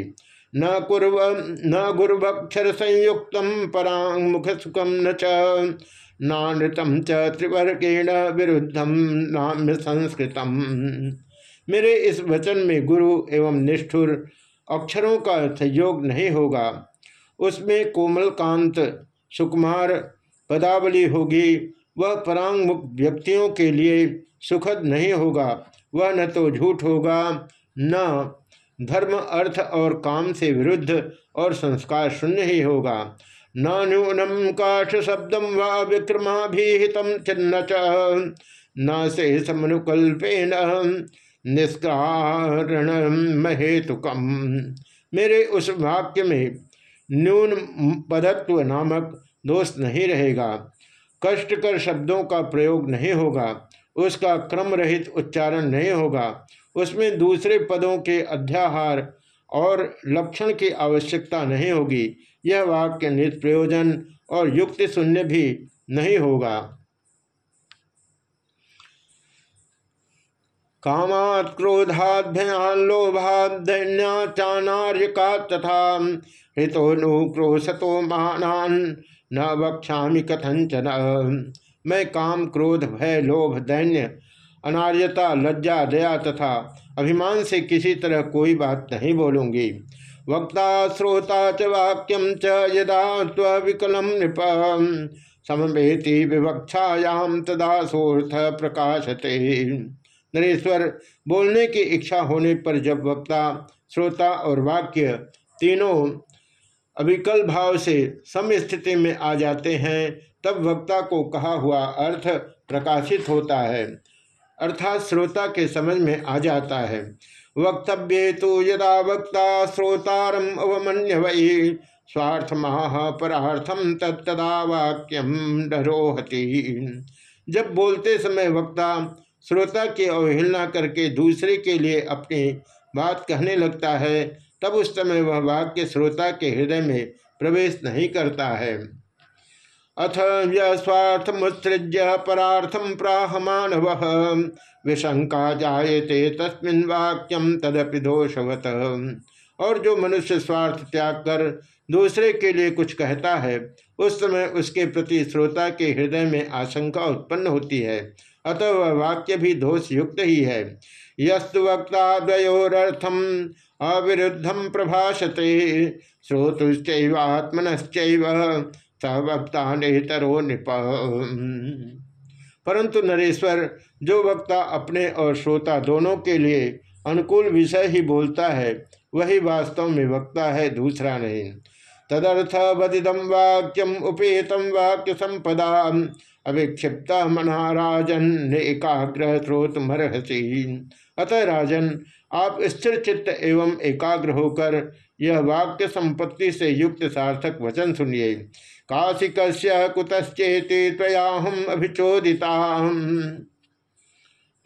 न कुर्व, न गुर्वक्षर संयुक्त परांग मुख सुखम न च नानृतम च त्रिवर्गेण विरुद्धम नाम्य संस्कृतम। मेरे इस वचन में गुरु एवं निष्ठुर अक्षरों का संयोग नहीं होगा। उसमें कोमलकांत, सुकुमार पदावली होगी। वह परांगमुख व्यक्तियों के लिए सुखद नहीं होगा। वह न तो झूठ होगा, न धर्म, अर्थ और काम से विरुद्ध और संस्कार शून्य ही होगा। न न्यूनम काश शब्दम व विक्रमाभिहितम चिन्ह न से समनुकल्पेन निष्कारण महेतुकम। मेरे उस वाक्य में न्यून पदत्व नामक दोष नहीं रहेगा। कष्टकर शब्दों का प्रयोग नहीं होगा। उसका क्रम रहित उच्चारण नहीं होगा। उसमें दूसरे पदों के अध्याहार और लक्षण की आवश्यकता नहीं होगी। यह वाक्य निष्प्रयोजन और युक्ति शून्य भी नहीं होगा। कामात् क्रोधात भयान तथा हितो नु क्रोशतो महानान न। वक्षा कथंचन मैं काम क्रोध, भय, लोभ, दैन्य, अनार्यता, लज्जा, दया तथा अभिमान से किसी तरह कोई बात नहीं बोलूँगी। वक्ता श्रोता च वाक्यम च यदा विकलम नृप। समवेति विवक्षायाम तदा सोर्थ प्रकाशते। नरेश्वर, बोलने की इच्छा होने पर जब वक्ता, श्रोता और वाक्य तीनों अविकल भाव से सम स्थिति में आ जाते हैं, तब वक्ता को कहा हुआ अर्थ प्रकाशित होता है, अर्थात श्रोता के समझ में आ जाता है। वक्तव्ये तो यदा वक्ता श्रोतारम अवमन्य वही स्वार्थ परार्थम तत्दा वाक्यम डरोहति जब बोलते समय वक्ता श्रोता की अवहेलना करके दूसरे के लिए अपनी बात कहने लगता है, तब उस समय वह वाक्य श्रोता के हृदय में प्रवेश नहीं करता है। अथ स्वार्थ मुत्सृज्य परार्थम प्राह मानव विशंका जायते तस्मिन वाक्यम तदपि दोषवत। और जो मनुष्य स्वार्थ त्याग कर दूसरे के लिए कुछ कहता है, उस समय उसके प्रति श्रोता के हृदय में आशंका उत्पन्न होती है। अतः वह वाक्य भी दोष युक्त ही है। यस्तु वक्ता द्वयोरर्थम अविरुद्धम प्रभाषते श्रोतुश्चैवात्मनश्च सवक्ता नेतरो निप परंतु नरेश्वर, जो वक्ता अपने और श्रोता दोनों के लिए अनुकूल विषय ही बोलता है, वही वास्तव में वक्ता है, दूसरा नहीं। तदर्थ वदिदम वाक्यम उपेतम वाक्य संपदा अविक्षिप्त मना राजन एकाग्र श्रोत मरहसी अतः राजन, आप स्थिर चित्त एवं एकाग्र होकर यह वाक्य संपत्ति से युक्त सार्थक वचन सुनिए। काशिक कुतश्चेते तयाहम अभिचोदिता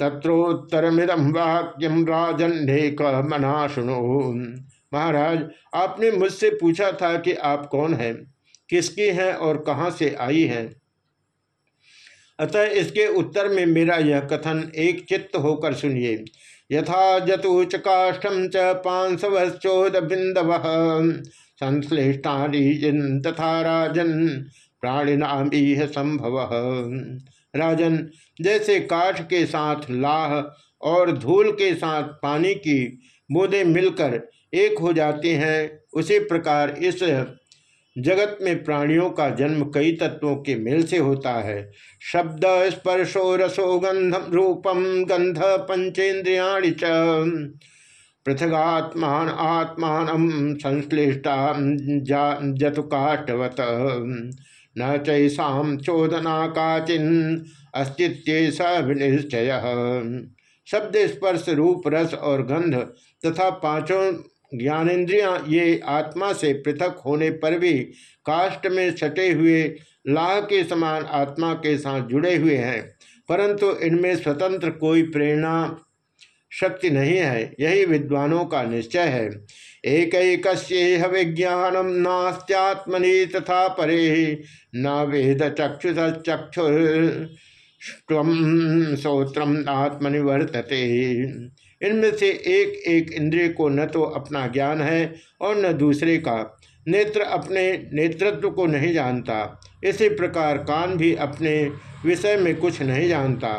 तत्रोत्तरमिदम वाक्यम राजन्नेक मना सुनो महाराज, आपने मुझसे पूछा था कि आप कौन हैं, किसकी हैं और कहाँ से आई हैं? अतः इसके उत्तर में मेरा यह कथन एक चित्त होकर सुनिए। यथा जतुच काष्ठम च पांसवश्चोद बिंदव संश्लिष्टानी तथा राजन प्राणिनाम संभव। राजन, जैसे काठ के साथ लाह और धूल के साथ पानी की बूंदें मिलकर एक हो जाती हैं, उसी प्रकार इस जगत में प्राणियों का जन्म कई तत्वों के मेल से होता है। शब्द स्पर्शो रसो गंधम रूपम गंध पंचेन्द्रियाणि च। पृथगात्मान आत्मान संश्लिष्टा जतुकाष्टवत न चैसा चोदना काचिन अस्तित्व स विनिश्चय। शब्द, स्पर्श, रूप, रस और गंध तथा पाँचों ज्ञानेन्द्रियाँ ये आत्मा से पृथक होने पर भी काष्ट में छटे हुए लाह के समान आत्मा के साथ जुड़े हुए हैं, परंतु इनमें स्वतंत्र कोई प्रेरणा शक्ति नहीं है। यही विद्वानों का निश्चय है। एक एक विज्ञानम नास्त्यात्मनि तथा परे न वेद चक्षु चक्षु श्रोत्रम आत्मनिवर्तते इनमें से एक एक इंद्रिय को न तो अपना ज्ञान है और न दूसरे का। नेत्र अपने नेतृत्व को नहीं जानता। इसी प्रकार कान भी अपने विषय में कुछ नहीं जानता।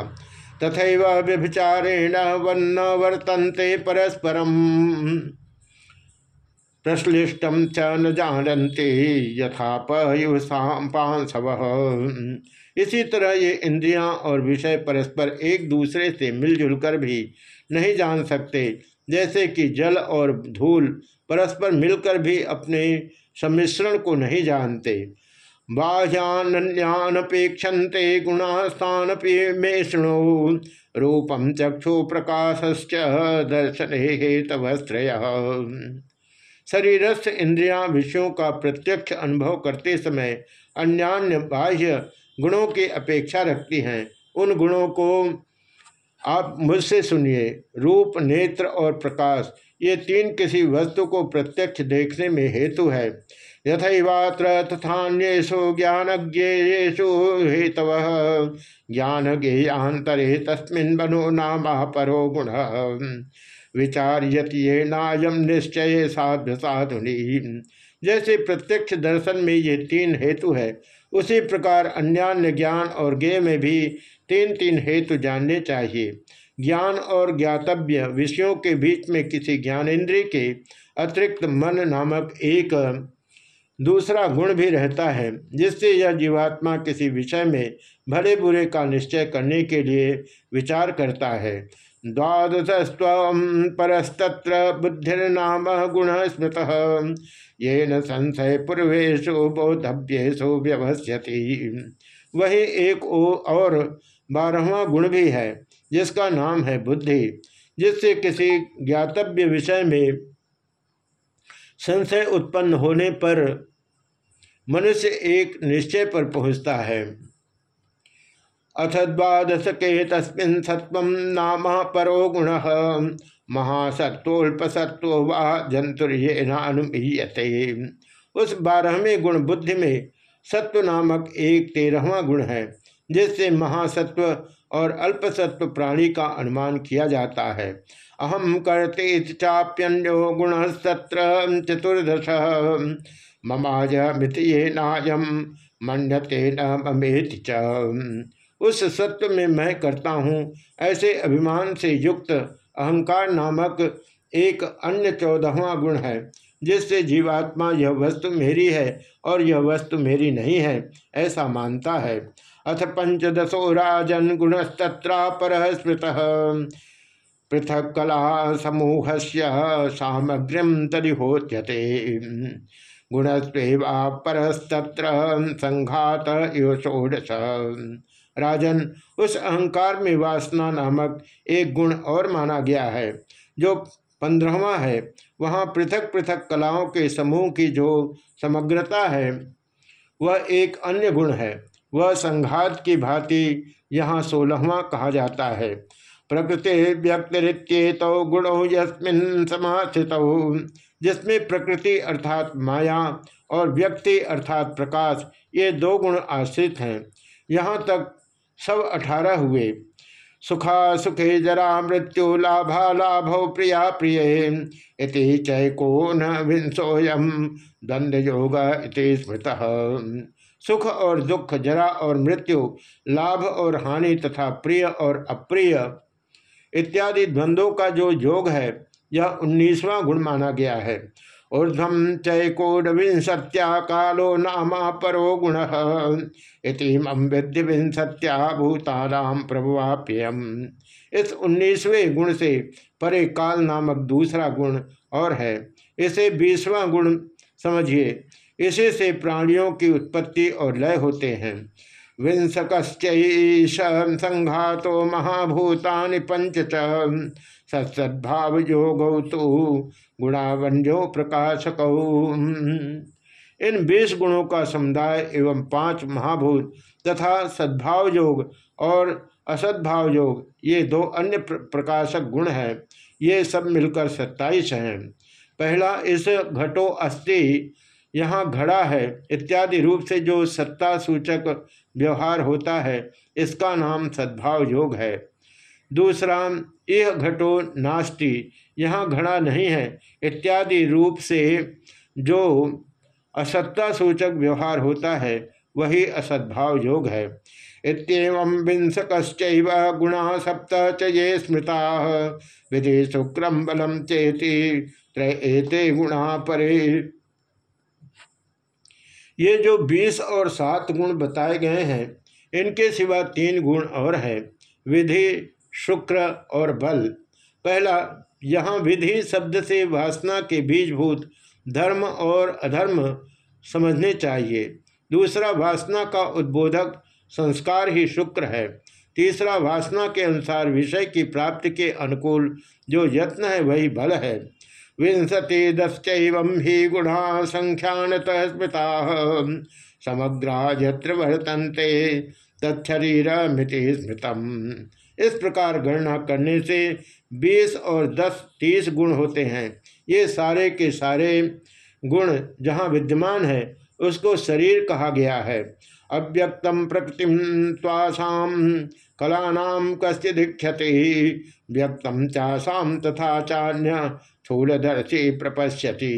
तथा व्यभिचारेण वन्न वर्तन्ते परस्परम। प्रश्लिष्टम च न जानते यथा पांसव। इसी तरह ये इंद्रियाँ और विषय परस्पर एक दूसरे से मिलजुल कर भी नहीं जान सकते, जैसे कि जल और धूल परस्पर मिलकर भी अपने सम्मिश्रण को नहीं जानते। बाह्यान्यानपेक्षन्ते गुणास्थान में रूपम चक्षु प्रकाशश्च दर्शन हेतवस्त्रय शरीरस्थ इंद्रियाँ विषयों का प्रत्यक्ष अनुभव करते समय अन्यान्य बाह्य गुणों की अपेक्षा रखती हैं। उन गुणों को आप मुझसे सुनिए। रूप, नेत्र और प्रकाश, ये तीन किसी वस्तु को प्रत्यक्ष देखने में हेतु है। यथवात्र तथान्यु ज्ञानज्ञेशु हेतव। ज्ञान गेयांतरे तस्मिन बनो नाम परो गुण। विचार्यत ये नायम निश्चय साध्य साधुनी। जैसे प्रत्यक्ष दर्शन में ये तीन हेतु है, उसी प्रकार अन्यान्य ज्ञान और ज्ञ में भी तीन तीन हेतु जानने चाहिए। ज्ञान और ज्ञातव्य विषयों के बीच में किसी ज्ञानेन्द्रिय के अतिरिक्त मन नामक एक दूसरा गुण भी रहता है, जिससे यह जीवात्मा किसी विषय में भले बुरे का निश्चय करने के लिए विचार करता है। द्वादशस्व परस्तत्र बुद्धिर्नाम गुण स्मृत। ये न संशय पूर्वेशु बोधव्येशु व्यवस्यति। वही एक ओ और बारहवा गुण भी है, जिसका नाम है बुद्धि, जिससे किसी ज्ञातव्य विषय में संशय उत्पन्न होने पर मनुष्य एक निश्चय पर पहुँचता है। अथ द्वादश के तस्मिन सत्व नाम परो गुण। महासत्वोल्पसत्व व जंतुर्येनानुमीयते उस बारहवें गुण बुद्धि में सत्व नामक एक तेरहवा गुण है, जिससे महासत्व और अल्पसत्व प्राणी का अनुमान किया जाता है। अहम करते चाप्यो गुण सत्र चतुर्दश। ममाज मित ये नायम मंडते न ममेति च। उस सत्व में मैं करता हूँ ऐसे अभिमान से युक्त अहंकार नामक एक अन्य चौदहवा गुण है, जिससे जीवात्मा यह वस्तु मेरी है और यह वस्तु मेरी नहीं है, ऐसा मानता है। अथ पंचदशो राजन गुणस्तत्रा पर स्मृत। पृथक कला समूह से सामग्र्यम तरिहोच्यते गुणस्वेवा परस्तत्र संघात इव राजन, उस अहंकार में वासना नामक एक गुण और माना गया है, जो पंद्रहवा है। वहाँ पृथक पृथक कलाओं के समूह की जो समग्रता है, वह एक अन्य गुण है। वह संघात की भांति यहाँ सोलहवा कहा जाता है। प्रकृति व्यक्तिरित्येत गुणों यस्मिन समास्थित जिसमें प्रकृति अर्थात माया और व्यक्ति अर्थात प्रकाश, ये दो गुण आश्रित हैं। यहाँ तक सब अठारह हुए। सुखा सुखे जरा मृत्यु लाभा लाभ प्रिया प्रिय इति न विंशोयम दंड योग इति स्मृत। सुख और दुख, जरा और मृत्यु, लाभ और हानि तथा प्रिय और अप्रिय इत्यादि द्वंद्वों का जो योग है यह उन्नीसवां गुण माना गया है। ऊर्धम चैकोडविंशत्या कालो नामा परो गुण इतिम विद्य विंशत्या भूतानाम प्रभुवाप्यम इस उन्नीसवें गुण से परे काल नामक दूसरा गुण और है। इसे बीसवां गुण समझिए। इसी से प्राणियों की उत्पत्ति और लय होते हैं। विंशक संघातो महाभूतानि पंच सत्सद्भाव योग तो गुणावंजो प्रकाशक। इन बीस गुणों का समुदाय एवं पाँच महाभूत तथा सद्भाव योग और असद्भाव योग ये दो अन्य प्रकाशक गुण हैं। ये सब मिलकर सत्ताईस हैं। पहला, इस घटो अस्थि यहाँ घड़ा है, इत्यादि रूप से जो सत्ता सूचक व्यवहार होता है, इसका नाम सद्भाव योग है। दूसरा यह घटो नास्ति, यहाँ घड़ा नहीं है, इत्यादि रूप से जो असत्ता सूचक व्यवहार होता है, वही असद्भाव योग है। इतम विंशक गुणा सप्त ये स्मृता, विधि शुक्रम बलम चेती त्रयते गुणा परे। ये जो बीस और सात गुण बताए गए हैं, इनके सिवा तीन गुण और हैं। विधि शुक्र और बल। पहला, यहाँ विधि शब्द से वासना के बीजभूत धर्म और अधर्म समझने चाहिए। दूसरा, वासना का उद्बोधक संस्कार ही शुक्र है। तीसरा, वासना के अनुसार विषय की प्राप्ति के अनुकूल जो यत्न है, वही बल है। विंशति दश्चम ही गुणा संख्यानत स्मृता समग्रा यत्र वर्तन्ते तत्शरीर मिति स्मृतम। इस प्रकार गणना करने से बीस और दस तीस गुण होते हैं। ये सारे के सारे गुण जहाँ विद्यमान है, उसको शरीर कहा गया है। अव्यक्तम प्रकृति तासाम कलानाम कश्चिदीक्षते व्यक्तम चाशाम तथा चान्य स्थूलदर्शी प्रपश्यति।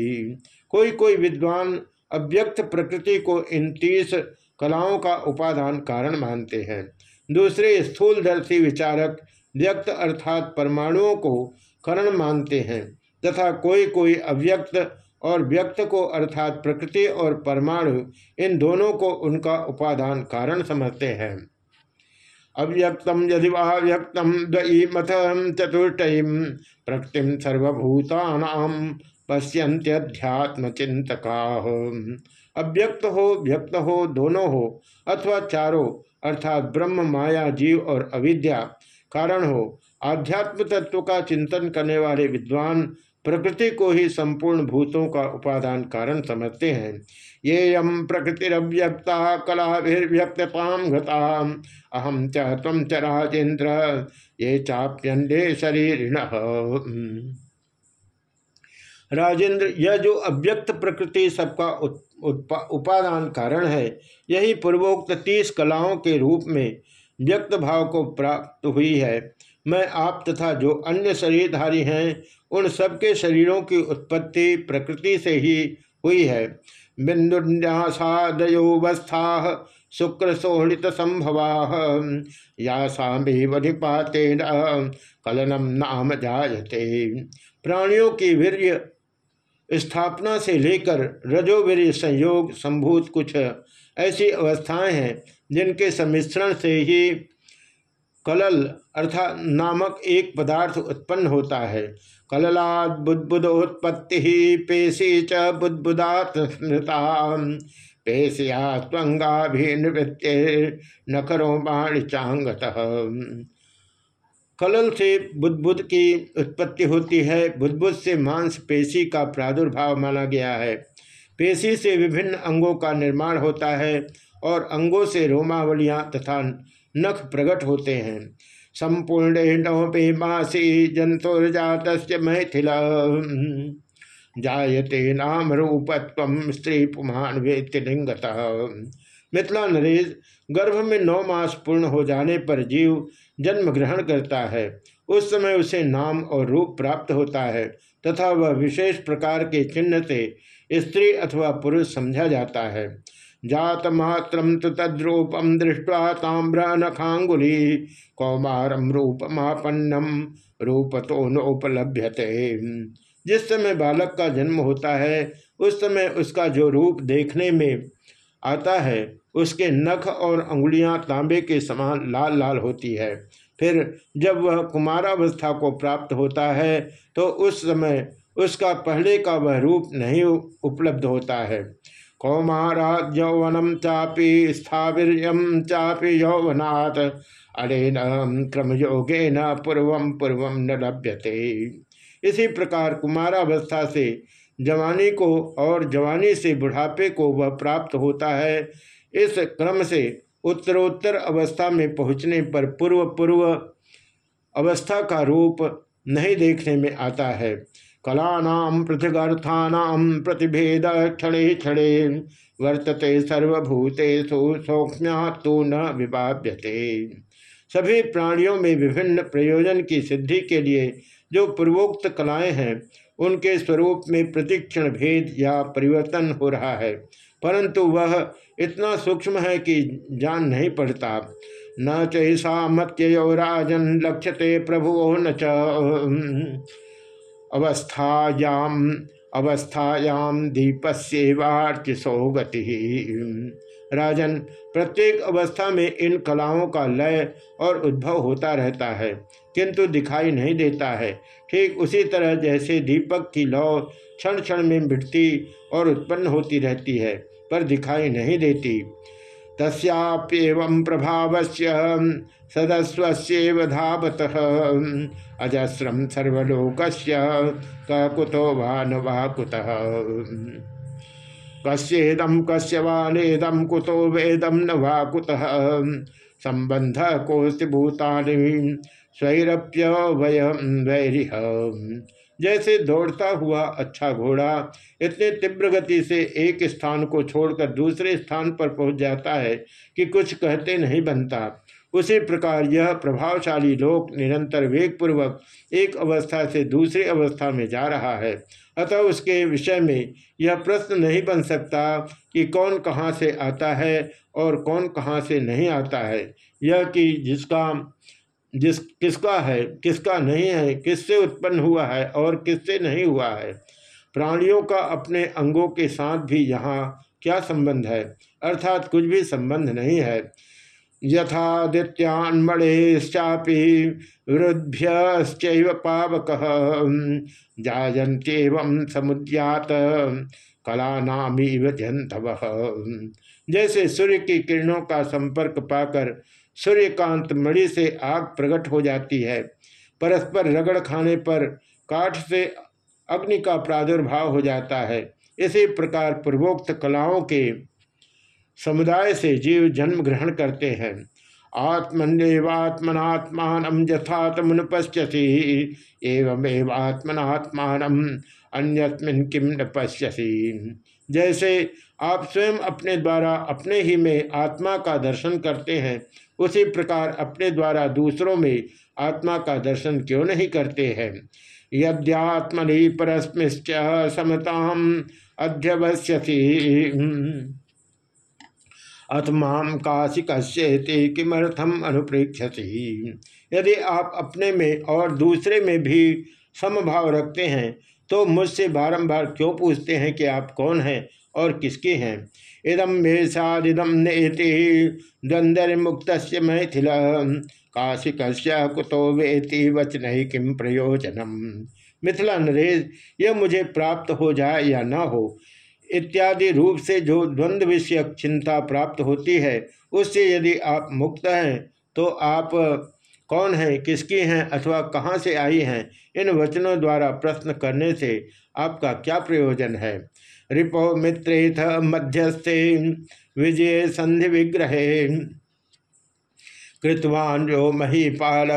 कोई कोई विद्वान अव्यक्त प्रकृति को इन तीस कलाओं का उपादान कारण मानते हैं। दूसरे स्थूल स्थूलदर्शी विचारक व्यक्त अर्थात परमाणुओं को करण मानते हैं, तथा कोई कोई अव्यक्त और व्यक्त को अर्थात प्रकृति और परमाणु, इन दोनों को उनका उपादान कारण समझते हैं। अव्यक्तम यदि व्यक्तम द्वयी मथ चतुष्टयीम प्रकृतिम सर्वभूतानाम पश्यंत्यध्यात्म चिंतका अव्यक्त हो, व्यक्त हो, दोनों हो, अथवा चारों अर्थात ब्रह्म, माया, जीव और अविद्या कारण हो। आध्यात्म तत्व का चिंतन करने वाले विद्वान प्रकृति को ही संपूर्ण भूतों का उपादान कारण समझते हैं। ये यम प्रकृतिरव्यक्ता कलाभिर्व्यक्तताम गता अहम च तम च राजेन्द्र। ये चाप्यंडे शरीर राजेंद्र, यह जो अव्यक्त प्रकृति सबका उपादान कारण है, यही पूर्वोक्त तीस कलाओं के रूप में व्यक्त भाव को प्राप्त हुई है। मैं आप तथा जो अन्य शरीरधारी हैं, उन सबके शरीरों की उत्पत्ति प्रकृति से ही हुई है। बिंदुन्यासादयोवस्था शुक्र सोहृत संभवा या सामिपातेन कलनम नाम जायते। प्राणियों की वीर्य स्थापना से लेकर रजोवीर संयोग संभूत कुछ ऐसी अवस्थाएँ हैं, जिनके सम्मिश्रण से ही कलल अर्थात नामक एक पदार्थ उत्पन्न होता है। कललाद बुद्बुदोत्पत्ति पेशी च बुद्बुदात स्मृता पेशिया निवृत्ति नखरों बाण चांगत कलल से बुद्बुद की उत्पत्ति होती है। बुद्बुद से मांस, पेशी का प्रादुर्भाव माना गया है। पेशी से विभिन्न अंगों का निर्माण होता है और अंगों से रोमावलियाँ तथा नख प्रकट होते हैं। संपूर्ण मासी जंतुर्जात मैथिल। जायते नाम रूपत्व स्त्री पुमान वेतिलिंगत मिथिला नरेश गर्भ में नौ मास पूर्ण हो जाने पर जीव जन्म ग्रहण करता है। उस समय उसे नाम और रूप प्राप्त होता है तथा वह विशेष प्रकार के चिन्ह से स्त्री अथवा पुरुष समझा जाता है। जात मात्र तो तद्रूपम दृष्टवा ताम्र नखांगुली कौमारम रूपमापन्नम रूप तो नोपलभ्यते जिस समय बालक का जन्म होता है, उस समय उसका जो रूप देखने में आता है उसके नख और अंगुलियाँ तांबे के समान लाल लाल होती है। फिर जब वह कुमारावस्था को प्राप्त होता है तो उस समय उसका पहले का वह रूप नहीं उपलब्ध होता है। कौमाराज यौवनम चापी स्थावीर्यम चापी यौवनात् अरेन क्रम योगे न पूर्वम पूर्वम न लभ्यते। इसी प्रकार कुमारावस्था से जवानी को और जवानी से बुढ़ापे को वह प्राप्त होता है। इस क्रम से उत्तरोत्तर अवस्था में पहुँचने पर पूर्व पूर्व अवस्था का रूप नहीं देखने में आता है। कलानाम पृथगर्थानाम प्रतिभेद क्षणे क्षणे वर्तते, सर्वभूतेषु सौक्ष्म्या तो न विभाव्यते सभी प्राणियों में विभिन्न प्रयोजन की सिद्धि के लिए जो पूर्वोक्त कलाएँ हैं, उनके स्वरूप में प्रतिक्षण भेद या परिवर्तन हो रहा है, परंतु वह इतना सूक्ष्म है कि जान नहीं पड़ता। न चैसा मत्यो राजन लक्ष्यते प्रभु न च। अवस्थायाम अवस्थायाम दीपस्यवार्चिसो गति। राजन, प्रत्येक अवस्था में इन कलाओं का लय और उद्भव होता रहता है, किंतु दिखाई नहीं देता है। ठीक उसी तरह जैसे दीपक की लौ क्षण क्षण में मिटती और उत्पन्न होती रहती है। पर दिखाई नहीं देती। तस्याप्यव प्रभाव सदस्व धावत। अजस्रम सर्वलोक कुतो वान वा कुतः। कस्येदम कस्य वानेदम कुतो वेदम न वा कुतः। संबंध कोस्ति भूतानि। स्वैरप्य वैरिह। जैसे दौड़ता हुआ अच्छा घोड़ा, इतने तीव्र गति से एक स्थान को छोड़कर दूसरे स्थान पर पहुँच जाता है कि कुछ कहते नहीं बनता। उसी प्रकार यह प्रभावशाली लोक निरंतर वेगपूर्वक एक अवस्था से दूसरी अवस्था में जा रहा है। अतः उसके विषय में यह प्रश्न नहीं बन सकता कि कौन कहाँ से आता है और कौन कहाँ से नहीं आता है। यह कि जिसका जिस, किसका है, किसका नहीं है, किससे उत्पन्न हुआ है और किससे नहीं हुआ है। प्राणियों का अपने अंगों के साथ भी यहाँ क्या संबंध है? अर्थात कुछ भी संबंध नहीं है। यथादित्यान्मणेश्चापि वृद्भ्य पावक, जायन्त्यव समुद्यात, कलानामीव जंतव जैसे सूर्य की किरणों का संपर्क पाकर सूर्यकांत मणि से आग प्रकट हो जाती है। परस्पर रगड़ खाने पर काठ से अग्नि का प्रादुर्भाव हो जाता है। इसी प्रकार पूर्वोक्त कलाओं के समुदाय से जीव जन्म ग्रहण करते हैं। आत्मनिर्वात्मनात्मान यथा तमुन पश्यसी एवमेवात्मनात्मान अन्यस्मिन किम न पश्यसी। जैसे आप स्वयं अपने द्वारा अपने ही में आत्मा का दर्शन करते हैं उसी प्रकार अपने द्वारा दूसरों में आत्मा का दर्शन क्यों नहीं करते हैं? यद्यात्मनि परस्मिश्च समताम अध्यवश्यसी अथमाम काशिकश्येति किमर्थम अनुप्रेक्षसी यदि आप अपने में और दूसरे में भी समभाव रखते हैं तो मुझसे बारंबार क्यों पूछते हैं कि आप कौन हैं और किसके हैं? इदम मेषादिदम नेति। द्वंद्व मुक्त मैथिल। काशिक कुतो वेति वचन ही किम प्रयोजनम मिथिला नरेश यह मुझे प्राप्त हो जाए या न हो, इत्यादि रूप से जो द्वंद्व विषयक चिंता प्राप्त होती है, उससे यदि आप मुक्त हैं तो आप कौन है, किसकी हैं, अथवा कहाँ से आई हैं, इन वचनों द्वारा प्रश्न करने से आपका क्या प्रयोजन है? रिपो मित्रेथ मध्यस्थे विजय संधि विग्रहे। कृतवान जो महीपाल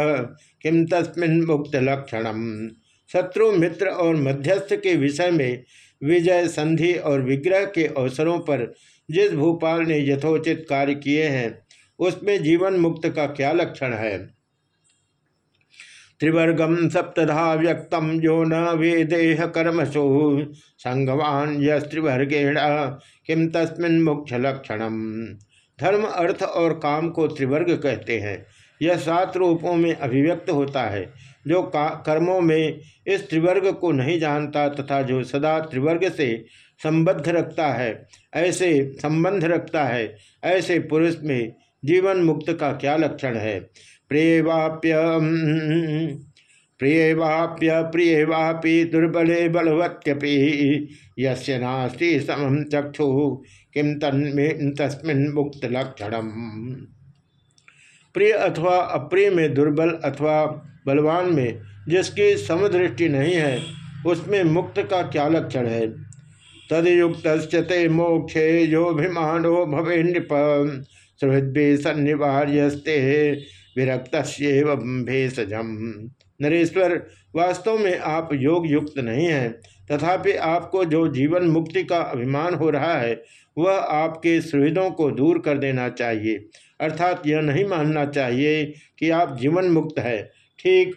किम तस्मिन मुक्त लक्षणम शत्रु, मित्र और मध्यस्थ के विषय में विजय संधि और विग्रह के अवसरों पर जिस भूपाल ने यथोचित कार्य किए हैं, उसमें जीवन मुक्त का क्या लक्षण है? त्रिवर्गम सप्तधा व्यक्तम जो न वेदेह कर्मसु। संगवान यत्रिवर्गेण किम तस्मिन मुख्य लक्षणम धर्म, अर्थ और काम को त्रिवर्ग कहते हैं। यह सात रूपों में अभिव्यक्त होता है, जो कर्मों में इस त्रिवर्ग को नहीं जानता तथा जो सदा त्रिवर्ग से संबद्ध रखता है, ऐसे संबंध रखता है, ऐसे पुरुष में जीवन मुक्त का क्या लक्षण है? प्रियवाप्य प्रियवाप्य प्रियवापि दुर्बले बलवत्यपि यस्य नास्ति समम चक्षु किम तन्मे तस्मिन मुक्त लक्षणम प्रिय अथवा अप्रिय में दुर्बल अथवा बलवान में जिसकी समदृष्टि नहीं है, उसमें मुक्त का क्या लक्षण है? तदयुक्त ते मोक्षे जो भिमानो भवे नृप सुहृदे सन्निवार्यस्ते। विरक्त भेषजम। नरेश्वर, वास्तव में आप योग युक्त नहीं हैं। तथापि आपको जो जीवन मुक्ति का अभिमान हो रहा है, वह आपके सुहृदों को दूर कर देना चाहिए। अर्थात यह नहीं मानना चाहिए कि आप जीवन मुक्त है। ठीक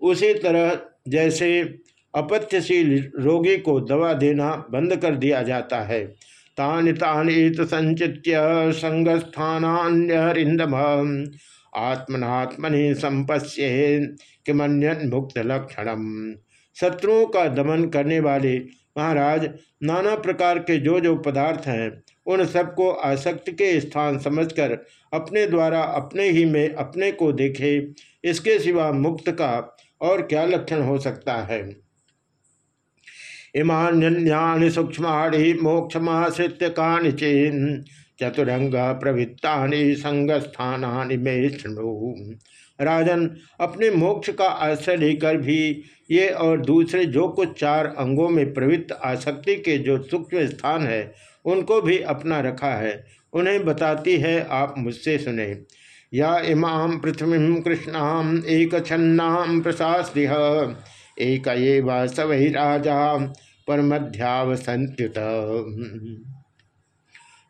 उसी तरह जैसे अपत्यशील रोगी को दवा देना बंद कर दिया जाता है। तानि तानि तो संचित्य संगस्थानिंदम आत्मनात्मनि संपश्ये किमन्यन मुक्त लक्षणम शत्रुओं का दमन करने वाले महाराज नाना प्रकार के जो जो पदार्थ हैं, उन सबको आसक्ति के स्थान समझकर अपने द्वारा अपने ही में अपने को देखे, इसके सिवा मुक्त का और क्या लक्षण हो सकता है? इमान्यानि सूक्ष्माणि मोक्षमाश्रित्य कानिचिन। चतुरंग प्रवृत्ता संगस्थानी में शुणु राजन अपने मोक्ष का आश्रय लेकर भी ये और दूसरे जो कुछ चार अंगों में प्रवृत्त आसक्ति के जो सूक्ष्म स्थान है, उनको भी अपना रखा है। उन्हें बताती है, आप मुझसे सुने। या इमाम पृथ्वी कृष्णाम एक छन्नाम प्रशास्त्रिय एक ये सवही राजा परमध्यावसंत्युत।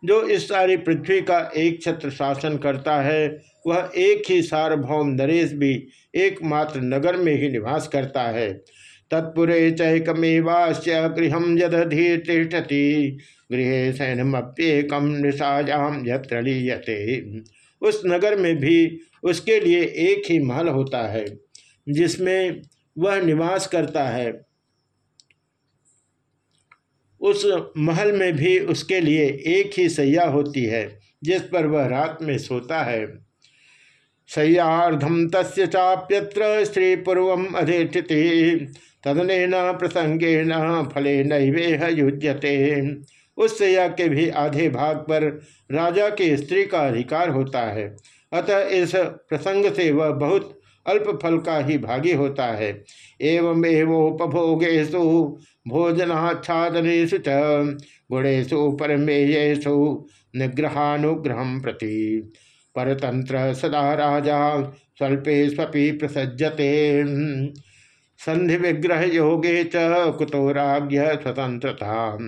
जो इस सारी पृथ्वी का एक छत्र शासन करता है, वह एक ही सार्वभौम नरेश भी एकमात्र नगर में ही निवास करता है। तत्पुरे चैकमेवास्य गृह यदधि तिष्ठति गृह सैनमप्येकम निषाजाम यत्र लीयते। उस नगर में भी उसके लिए एक ही महल होता है, जिसमें वह निवास करता है। उस महल में भी उसके लिए एक ही सैया होती है, जिस पर वह रात में सोता है। सय्यार्धम तस्य चाप्यत्र स्त्री पूर्व अधिष्ठिति तदन प्रसंगेन फले नैवेह युज्यते। उस सैया के भी आधे भाग पर राजा के स्त्री का अधिकार होता है। अतः इस प्रसंग से वह बहुत अल्प फल का ही भागी होता है। एवं एवोपभोगेशु भोजनाच्छादनेशु गुणेशु परमेयेशु निग्रहानुग्रह प्रति। परतंत्र सदा राजा स्वल्पे स्वपि प्रसज्जते। संधि विग्रह योगे च कुतो राज्य स्वतंत्रता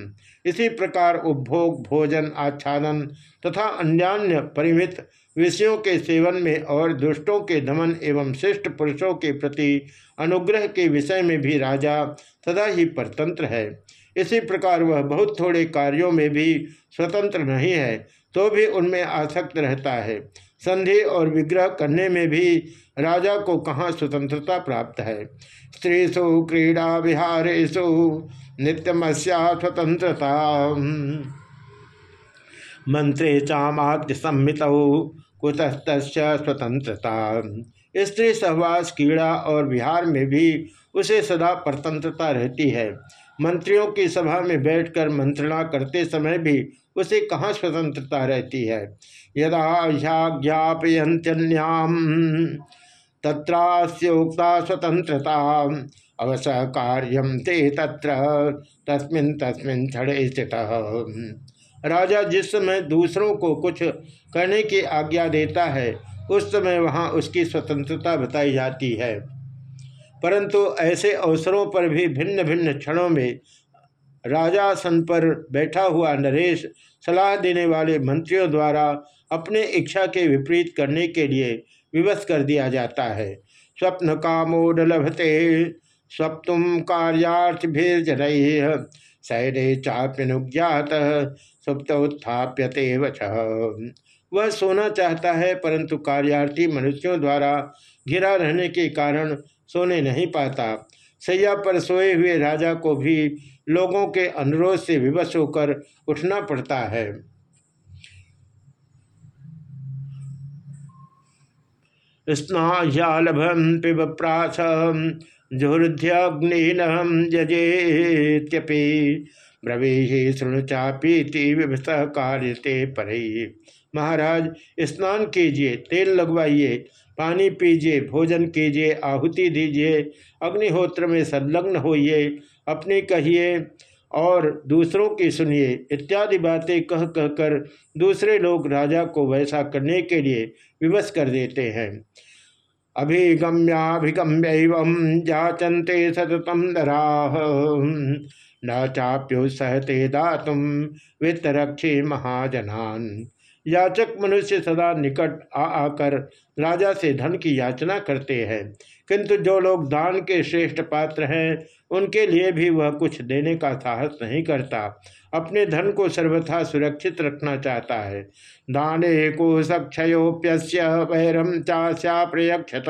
इसी प्रकार उपभोग, भोजन, आच्छादन तथा अन्यान्य परिमित विषयों के सेवन में और दुष्टों के दमन एवं श्रेष्ठ पुरुषों के प्रति अनुग्रह के विषय में भी राजा सदा ही परतंत्र है। इसी प्रकार वह बहुत थोड़े कार्यों में भी स्वतंत्र नहीं है तो भी उनमें आसक्त रहता है। संधि और विग्रह करने में भी राजा को कहाँ स्वतंत्रता प्राप्त है? स्त्रीसु, क्रीड़ा विहारेशु नित्यमस्या स्वतंत्रता मंत्रे चामाद्य सम्मित कुतस्त स्वतंत्रता स्त्री सहवास, क्रीड़ा और विहार में भी उसे सदा परतंत्रता रहती है। मंत्रियों की सभा में बैठकर मंत्रणा करते समय भी उसे कहाँ स्वतंत्रता रहती है? यदा ज्ञापयंत्यन्याम तत्रास्योक्ता स्वतंत्रता। अवस कार्यम ते तस्मिन तस्मिन छड़े स्थित। राजा जिस समय दूसरों को कुछ करने की आज्ञा देता है, उस समय वहाँ उसकी स्वतंत्रता बताई जाती है। परंतु ऐसे अवसरों पर भी भिन्न भिन्न क्षणों में राजासन पर बैठा हुआ नरेश सलाह देने वाले मंत्रियों द्वारा अपने इच्छा के विपरीत करने के लिए विवश कर दिया जाता है। स्वप्न कामोड लभते स्वप्तुम कार्यार्थ भेजन सैरे चाप्यनुज्ञात सुप्त उत्थाप्यते वच वह सोना चाहता है, परंतु कार्यार्थी मनुष्यों द्वारा घिरा रहने के कारण सोने नहीं पाता। सैया पर सोए हुए राजा को भी लोगों के अनुरोध से विवश होकर उठना पड़ता है। स्नाह्यालभम पिब प्राथ जुहृध्यग्निनहम यजेत्यपि। ब्रवीहि शृणुचापीति विभस कार्यते पर। महाराज, स्नान कीजिए, तेल लगवाइए, पानी पीजिए, भोजन कीजिए, आहुति दीजिए, अग्निहोत्र में संलग्न होइए, अपनी कहिए और दूसरों की सुनिए, इत्यादि बातें कह कह कर दूसरे लोग राजा को वैसा करने के लिए विवश कर देते हैं। अभिगम्याभिगम्य जाचनते सततम दराह न चाप्यो सहते दातुम वित्तरक्षी महाजनान। याचक मनुष्य सदा निकट आ आकर राजा से धन की याचना करते हैं। किंतु जो लोग दान के श्रेष्ठ पात्र हैं, उनके लिए भी वह कुछ देने का साहस नहीं करता। अपने धन को सर्वथा सुरक्षित रखना चाहता है। दाने को सक्षयोप्य वैरम चाश्या प्रयक्षत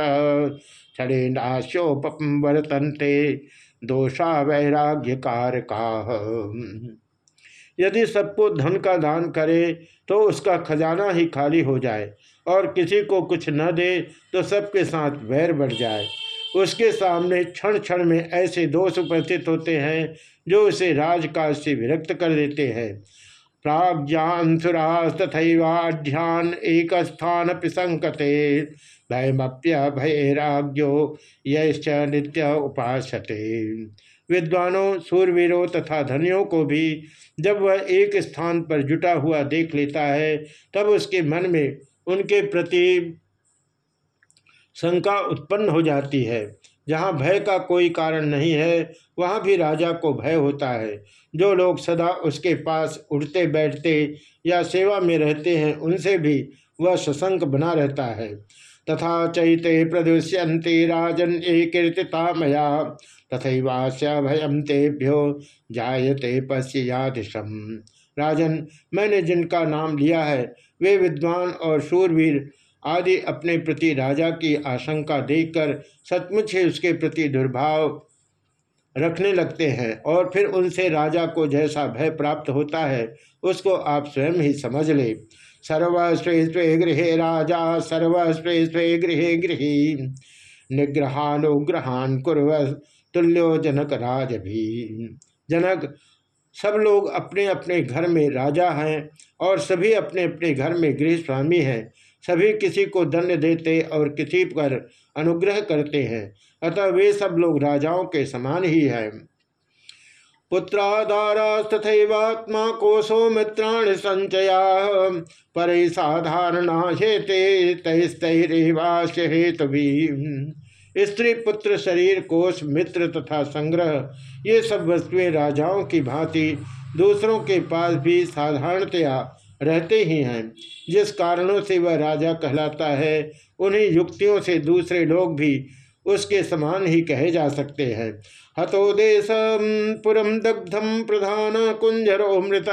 छड़े नाश्योपवर्तनते दोषा वैराग्य कारका यदि सबको धन का दान करे तो उसका खजाना ही खाली हो जाए, और किसी को कुछ न दे तो सबके साथ वैर बढ़ जाए। उसके सामने क्षण क्षण में ऐसे दोष उपस्थित होते हैं, जो उसे राजकाज से विरक्त कर देते हैं। तथैवाढ्यान एक स्थान पिसंकते भयमप्य भयराज्यो यश्च नित्य उपासते। विद्वानों, सूरवीरों तथा धनियों को भी जब वह एक स्थान पर जुटा हुआ देख लेता है, तब उसके मन में उनके प्रति शंका उत्पन्न हो जाती है। जहाँ भय का कोई कारण नहीं है, वहाँ भी राजा को भय होता है। जो लोग सदा उसके पास उठते बैठते या सेवा में रहते हैं, उनसे भी वह सशंक बना रहता है। तथा चैते प्रदुष्यंती राजन कीर्तिता मया तथैवास्य भयम तेभ्यो जायते पश्यादिशम राजन, मैंने जिनका नाम लिया है, वे विद्वान और शूरवीर आदि अपने प्रति राजा की आशंका देखकर सचमुच ही उसके प्रति दुर्भाव रखने लगते हैं और फिर उनसे राजा को जैसा भय प्राप्त होता है, उसको आप स्वयं ही समझ ले। सर्वस्वे स्वे गृह राजा सर्वस्वे स्वे गृह गृह। निग्रहानुग्रहान कुरव तुल्यो जनक राज भी जनक, सब लोग अपने अपने घर में राजा हैं और सभी अपने अपने घर में गृह स्वामी हैं। सभी किसी को दंड देते और किसी पर अनुग्रह करते हैं। अतः वे सब लोग राजाओं के समान ही है। पुत्रादारास्तथैवात्मा कोशो मित्राण संचया पर साधारणा हेते तैस्तैरेवास्य हेतु स्त्री पुत्र शरीर कोष मित्र तथा संग्रह, ये सब वस्तुएँ राजाओं की भांति दूसरों के पास भी साधारणतया रहते ही हैं। जिस कारणों से वह राजा कहलाता है, उन्हीं युक्तियों से दूसरे लोग भी उसके समान ही कहे जा सकते हैं। हतो देश पुरम दग्धम प्रधान कुंजरो मृत।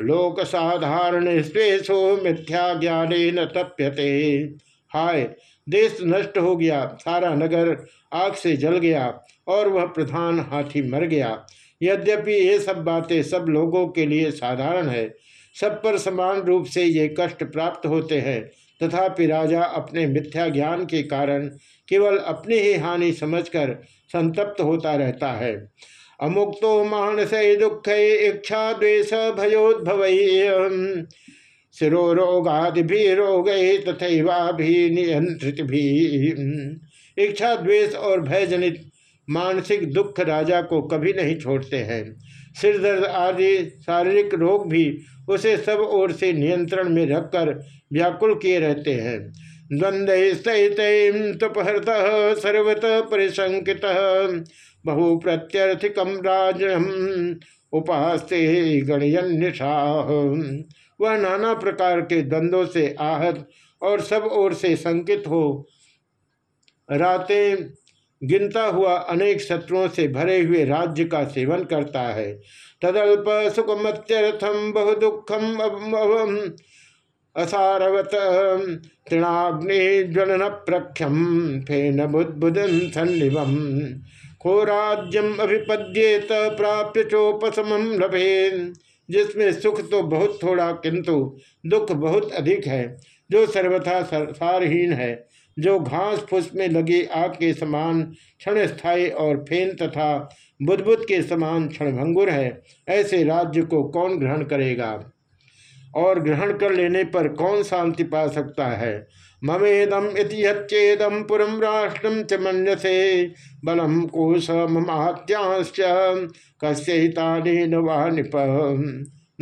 लोक साधारण स्वेशो मिथ्या ज्ञान न तप्यते। हाय, देश नष्ट हो गया, सारा नगर आग से जल गया और वह प्रधान हाथी मर गया। यद्यपि ये सब बातें सब लोगों के लिए साधारण है सब पर समान रूप से ये कष्ट प्राप्त होते हैं। तथापि राजा अपने मिथ्या ज्ञान के कारण केवल अपनी ही हानि समझकर संतप्त होता रहता है। अमुक्तो मानस दुख इच्छा द्वेष भयोद्भव शिरो रोगादि भी रोग तथा भी नियंत्रित भी इच्छा, द्वेष और भयजनित मानसिक दुख राजा को कभी नहीं छोड़ते हैं। सिर दर्द आदि, शारीरिक रोग भी उसे सब ओर से नियंत्रण में रखकर व्याकुल किए रहते हैं। द्वंद्व सहित सर्वत परिशंकित। बहु प्रत्यर्थिकम राजम उपास्ते गणयन्यषाह वह नाना प्रकार के द्वंद्वों से आहत और सब ओर से संकित हो, रातें गिनता हुआ अनेक शत्रुओं से भरे हुए राज्य का सेवन करता है। तदल्प सुखमत्यर्थम बहु दुखम असारवत, तृणाग्नि ज्वलन प्रख्यम फेन बुद्बुदन सन्निवम खो राज्यम अभिपद्येत प्राप्य चोपम लभेन। जिसमें सुख तो बहुत थोड़ा, किंतु दुख बहुत अधिक है, जो सर्वथा सारहीन है। जो घास फूस में लगी आग के समान क्षण स्थायी और फेन तथा बुद्बुद के समान क्षणभंगुर है, ऐसे राज्य को कौन ग्रहण करेगा? और ग्रहण कर लेने पर कौन शांति पा सकता है? ममेदम इतियेदम पुरम राष्ट्रम च मनसे बलम कोश ममात्यांश कस्यता निप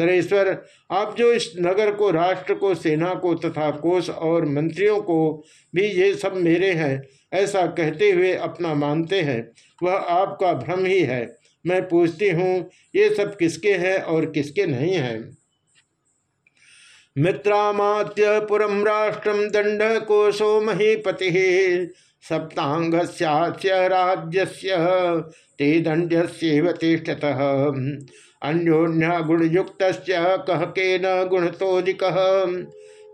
नरेश्वर, आप जो इस नगर को, राष्ट्र को, सेना को तथा कोष और मंत्रियों को भी ये सब मेरे हैं, ऐसा कहते हुए अपना मानते हैं, वह आपका भ्रम ही है। मैं पूछती हूँ, ये सब किसके हैं और किसके नहीं हैं? मित्रामात्य पुरम राष्ट्रम दंड कोशो महीपति सप्तांग राज्य ते दंड्यव तिष्ठत। अन्योन्य गुणयुक्त कह के न गुणतोदिक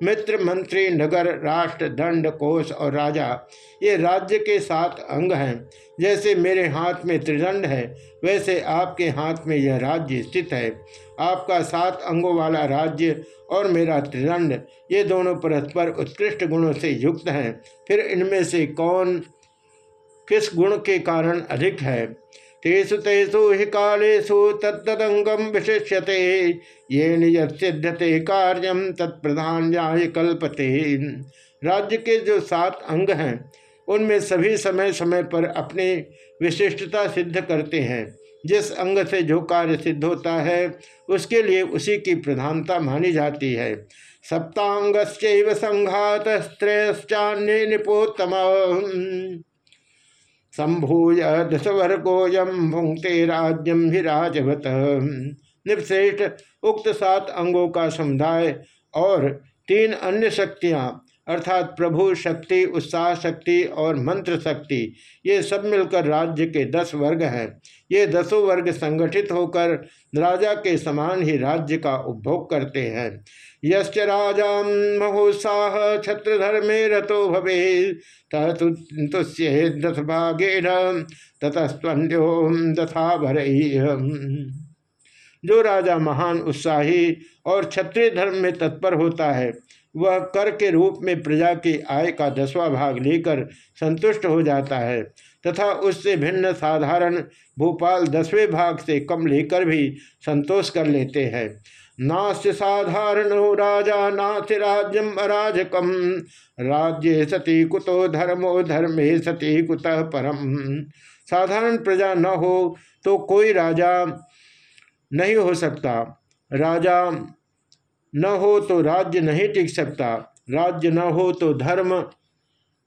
मित्र मंत्री नगर, राष्ट्र, दंड, कोष और राजा, ये राज्य के सात अंग हैं। जैसे मेरे हाथ में त्रिदंड है, वैसे आपके हाथ में यह राज्य स्थित है। आपका सात अंगों वाला राज्य और मेरा त्रिदंड, ये दोनों परस्पर उत्कृष्ट गुणों से युक्त हैं। फिर इनमें से कौन किस गुण के कारण अधिक है? तेसु तेसु हि कालेषु तत्तदंगम विशिष्यते। ये नियते कार्यम तत्प्रधान्याय कल्पते। राज्य के जो सात अंग हैं, उनमें सभी समय समय पर अपनी विशिष्टता सिद्ध करते हैं। जिस अंग से जो कार्य सिद्ध होता है, उसके लिए उसी की प्रधानता मानी जाती है। सप्तांग संघात स्त्रेश्चान्य निपोत्तम संभूय दशवर्गोयम भुंगते राज्यम ही राजवत। निपश्रेष्ठ उक्त सात अंगों का समुदाय और तीन अन्य शक्तियाँ, अर्थात प्रभु शक्ति, उत्साह शक्ति और मंत्र शक्ति, ये सब मिलकर राज्य के दस वर्ग हैं। ये दसों वर्ग संगठित होकर राजा के समान ही राज्य का उपभोग करते हैं। यश्च राजा महोत्साह रतो भवे तुष्य दथ भागेन दथा भर। जो राजा महान, उत्साही और क्षत्रिय धर्म में तत्पर होता है, वह कर के रूप में प्रजा की आय का दसवां भाग लेकर संतुष्ट हो जाता है, तथा उससे भिन्न साधारण भूपाल दसवें भाग से कम लेकर भी संतोष कर लेते हैं। नास्य साधारण राजा नाथ राज्यम अराजकम। राज्य सती कुतो धर्मो, धर्मे सती कुतः परम। साधारण प्रजा न हो तो कोई राजा नहीं हो सकता। राजा न हो तो राज्य नहीं टिक सकता। राज्य न हो तो धर्म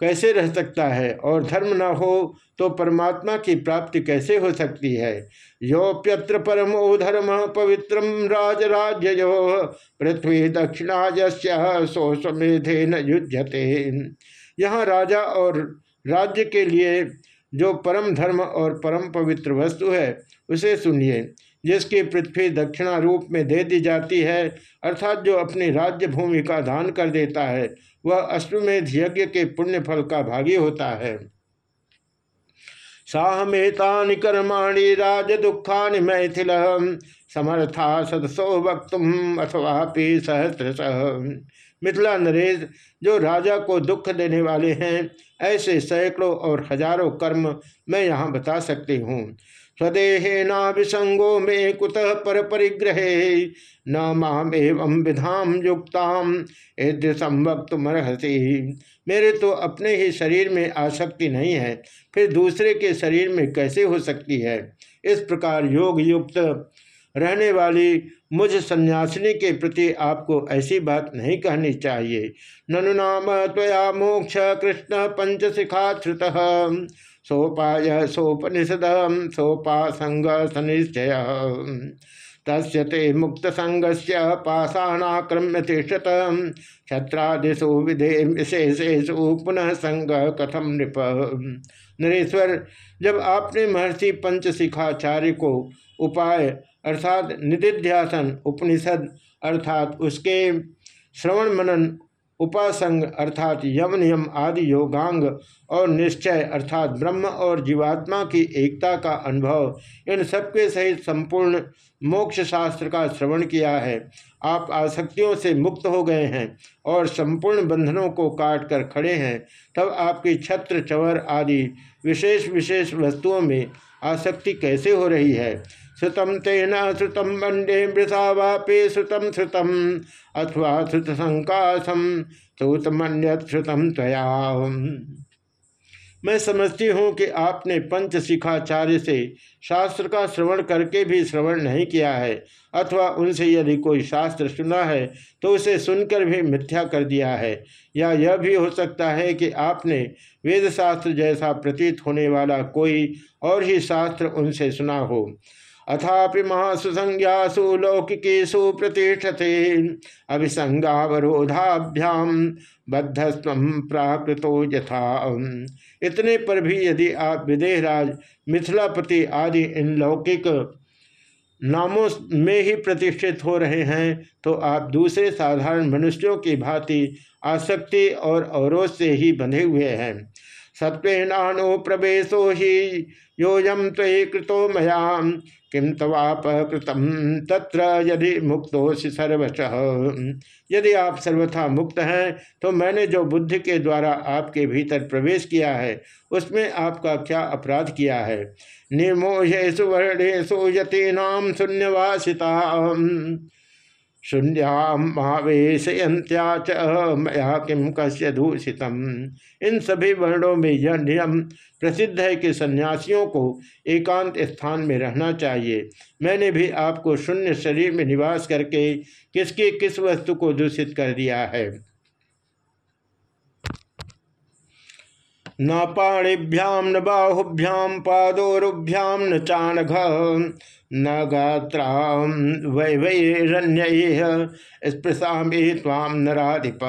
कैसे रह सकता है? और धर्म न हो तो परमात्मा की प्राप्ति कैसे हो सकती है? योप्यत्र परमो धर्म पवित्रम राज राज्य जो पृथ्वी दक्षिणा सो समेधे न युद्धते यहाँ राजा और राज्य के लिए जो परम धर्म और परम पवित्र वस्तु है, उसे सुनिए, जिसकी पृथ्वी दक्षिणा रूप में दे दी जाती है, अर्थात जो अपनी राज्य भूमि का दान कर देता है वह अश्वमेध यज्ञ के पुण्य फल का भागी होता है। साहमेता कर्माणि राज दुखा मैथिल समर्था सदसो वक्त अथवा सहस्र मिथिला नरेश, जो राजा को दुख देने वाले हैं, ऐसे सैकड़ों और हज़ारों कर्म मैं यहाँ बता सकती हूँ। स्वदेहेनाभिसंगो में कुतः पर परिग्रहे न माम एवं विधाम युक्ताम ईदृशम वक्त मरहसी मेरे तो अपने ही शरीर में आसक्ति नहीं है, फिर दूसरे के शरीर में कैसे हो सकती है? इस प्रकार योग युक्त रहने वाली मुझ सन्यासिनी के प्रति आपको ऐसी बात नहीं कहनी चाहिए। ननु नाम त्वया मोक्ष कृष्ण पंचशिखा श्रुत सोपाय सोपनिषद सोपासंग सनिश्चय तस्य ते मुक्त संगस्य पाषाणाक्रम्य तिष्ठत। छत्रादिशु विधे विशेषेशु पुनः संग कथम नृप। नरेश्वर, जब आपने महर्षि पंचशिखाचार्य को उपाय अर्थात निधिध्यासन उपनिषद अर्थात उसके श्रवण मनन उपासंग अर्थात यम नियम आदि योगांग और निश्चय अर्थात ब्रह्म और जीवात्मा की एकता का अनुभव। इन सबके सहित संपूर्ण मोक्ष शास्त्र का श्रवण किया है। आप आसक्तियों से मुक्त हो गए हैं और संपूर्ण बंधनों को काट कर खड़े हैं। तब आपकी छत्र, चवर आदि विशेष विशेष वस्तुओं में आसक्ति कैसे हो रही है? श्रुतम तेन श्रुतम वंडे मृषा वापे श्रुतम श्रुतम अथवा श्रुत संकाशम श्रुतमन्यत श्रुतम त्वया। मैं समझती हूँ कि आपने पंच शिखाचार्य से शास्त्र का श्रवण करके भी श्रवण नहीं किया है, अथवा उनसे यदि कोई शास्त्र सुना है तो उसे सुनकर भी मिथ्या कर दिया है। या यह भी हो सकता है कि आपने वेद शास्त्र जैसा प्रतीत होने वाला कोई और ही शास्त्र उनसे सुना हो। अथापि महासुसंज्ञासु लौकिकेशु प्रतिष्ठते। अभिसंगावरोधाभ्याम बद्धस्व प्राकृतो यथा। इतने पर भी यदि आप विदेहराज, मिथिलापति आदि इन लौकिक नामों में ही प्रतिष्ठित हो रहे हैं तो आप दूसरे साधारण मनुष्यों की भांति आसक्ति और अवरोध से ही बंधे हुए हैं। सत्वेनानो प्रवेशो ही। योजम त्वे कृतो मयाम किम तवाप कृतम तत्र यदि मुक्तोषि सर्वश। यदि आप सर्वथा मुक्त हैं तो मैंने जो बुद्धि के द्वारा आपके भीतर प्रवेश किया है, उसमें आपका क्या अपराध किया है? निर्मोहेशु वर्णेशु यतीनाम शून्यवासिता शून्याम महावेशयंत्या च, मया किम कश्य दूषितम? इन सभी वर्णों में यह नियम प्रसिद्ध है कि सन्यासियों को एकांत स्थान में रहना चाहिए। मैंने भी आपको शून्य शरीर में निवास करके किसके किस वस्तु को दूषित कर दिया है? न पाणिभ्याम न बाहुभ्याम पादोरुभ्याम न चाणघ, न गात्राम वैवैरण्य स्पृशा में ताम नराधिप।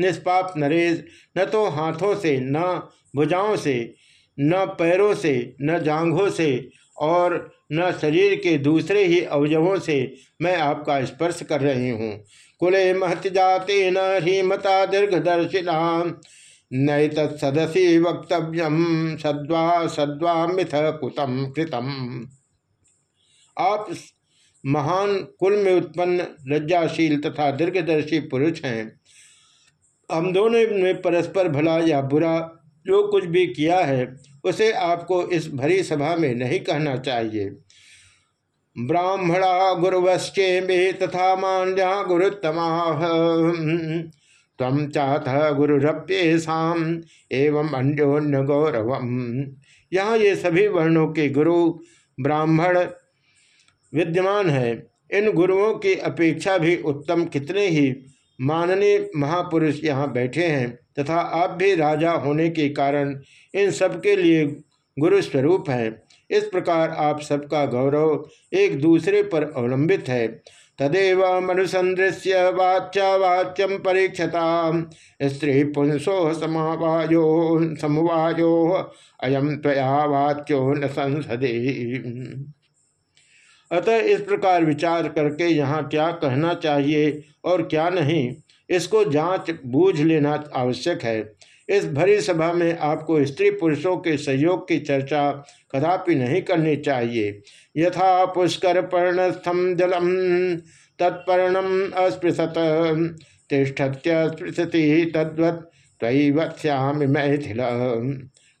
निष्पाप नरेश, न तो हाथों से, न भुजाओं से, न पैरों से, न जांघों से और न शरीर के दूसरे ही अवयवों से मैं आपका स्पर्श कर रही हूँ। कुले महत जाते न हीमता दीर्घदर्शिना नई तत्सदसी वक्तव्यम सद्वा सद्वा मिथ कुतम कृतम। आप महान कुल में उत्पन्न, लज्जाशील तथा दीर्घदर्शी पुरुष हैं। हम दोनों ने परस्पर भला या बुरा, जो कुछ भी किया है, उसे आपको इस भरी सभा में नहीं कहना चाहिए। ब्राह्मणा गुरुवश्चे में तथा मान्या गुरुत्तमा। तम चाथ गुरुरप्येषाम एवं अन्योन्य गौरवम यहाँ ये सभी वर्णों के गुरु ब्राह्मण विद्यमान हैं। इन गुरुओं की अपेक्षा भी उत्तम कितने ही माननीय महापुरुष यहाँ बैठे हैं तथा आप भी राजा होने के कारण इन सबके लिए गुरु स्वरूप हैं। इस प्रकार आप सबका गौरव एक दूसरे पर अवलंबित है। तदेव मनुसंदृश्य वाच्या वाच्यम परीक्षता स्त्री पुंसो समावायो, समवायो अयम त्वया वाच्यो न संसदे। अतः इस प्रकार विचार करके यहाँ क्या कहना चाहिए और क्या नहीं, इसको जाँच बूझ लेना आवश्यक है। इस भरी सभा में आपको स्त्री पुरुषों के सहयोग की चर्चा कदापि नहीं करनी चाहिए। यथा पुष्कर पर्णस्थम जलम तत्पर्णम अस्पृशत तिष्ठत्यस्पृशति तद्वत तयी वत्स्यामि मैथिल।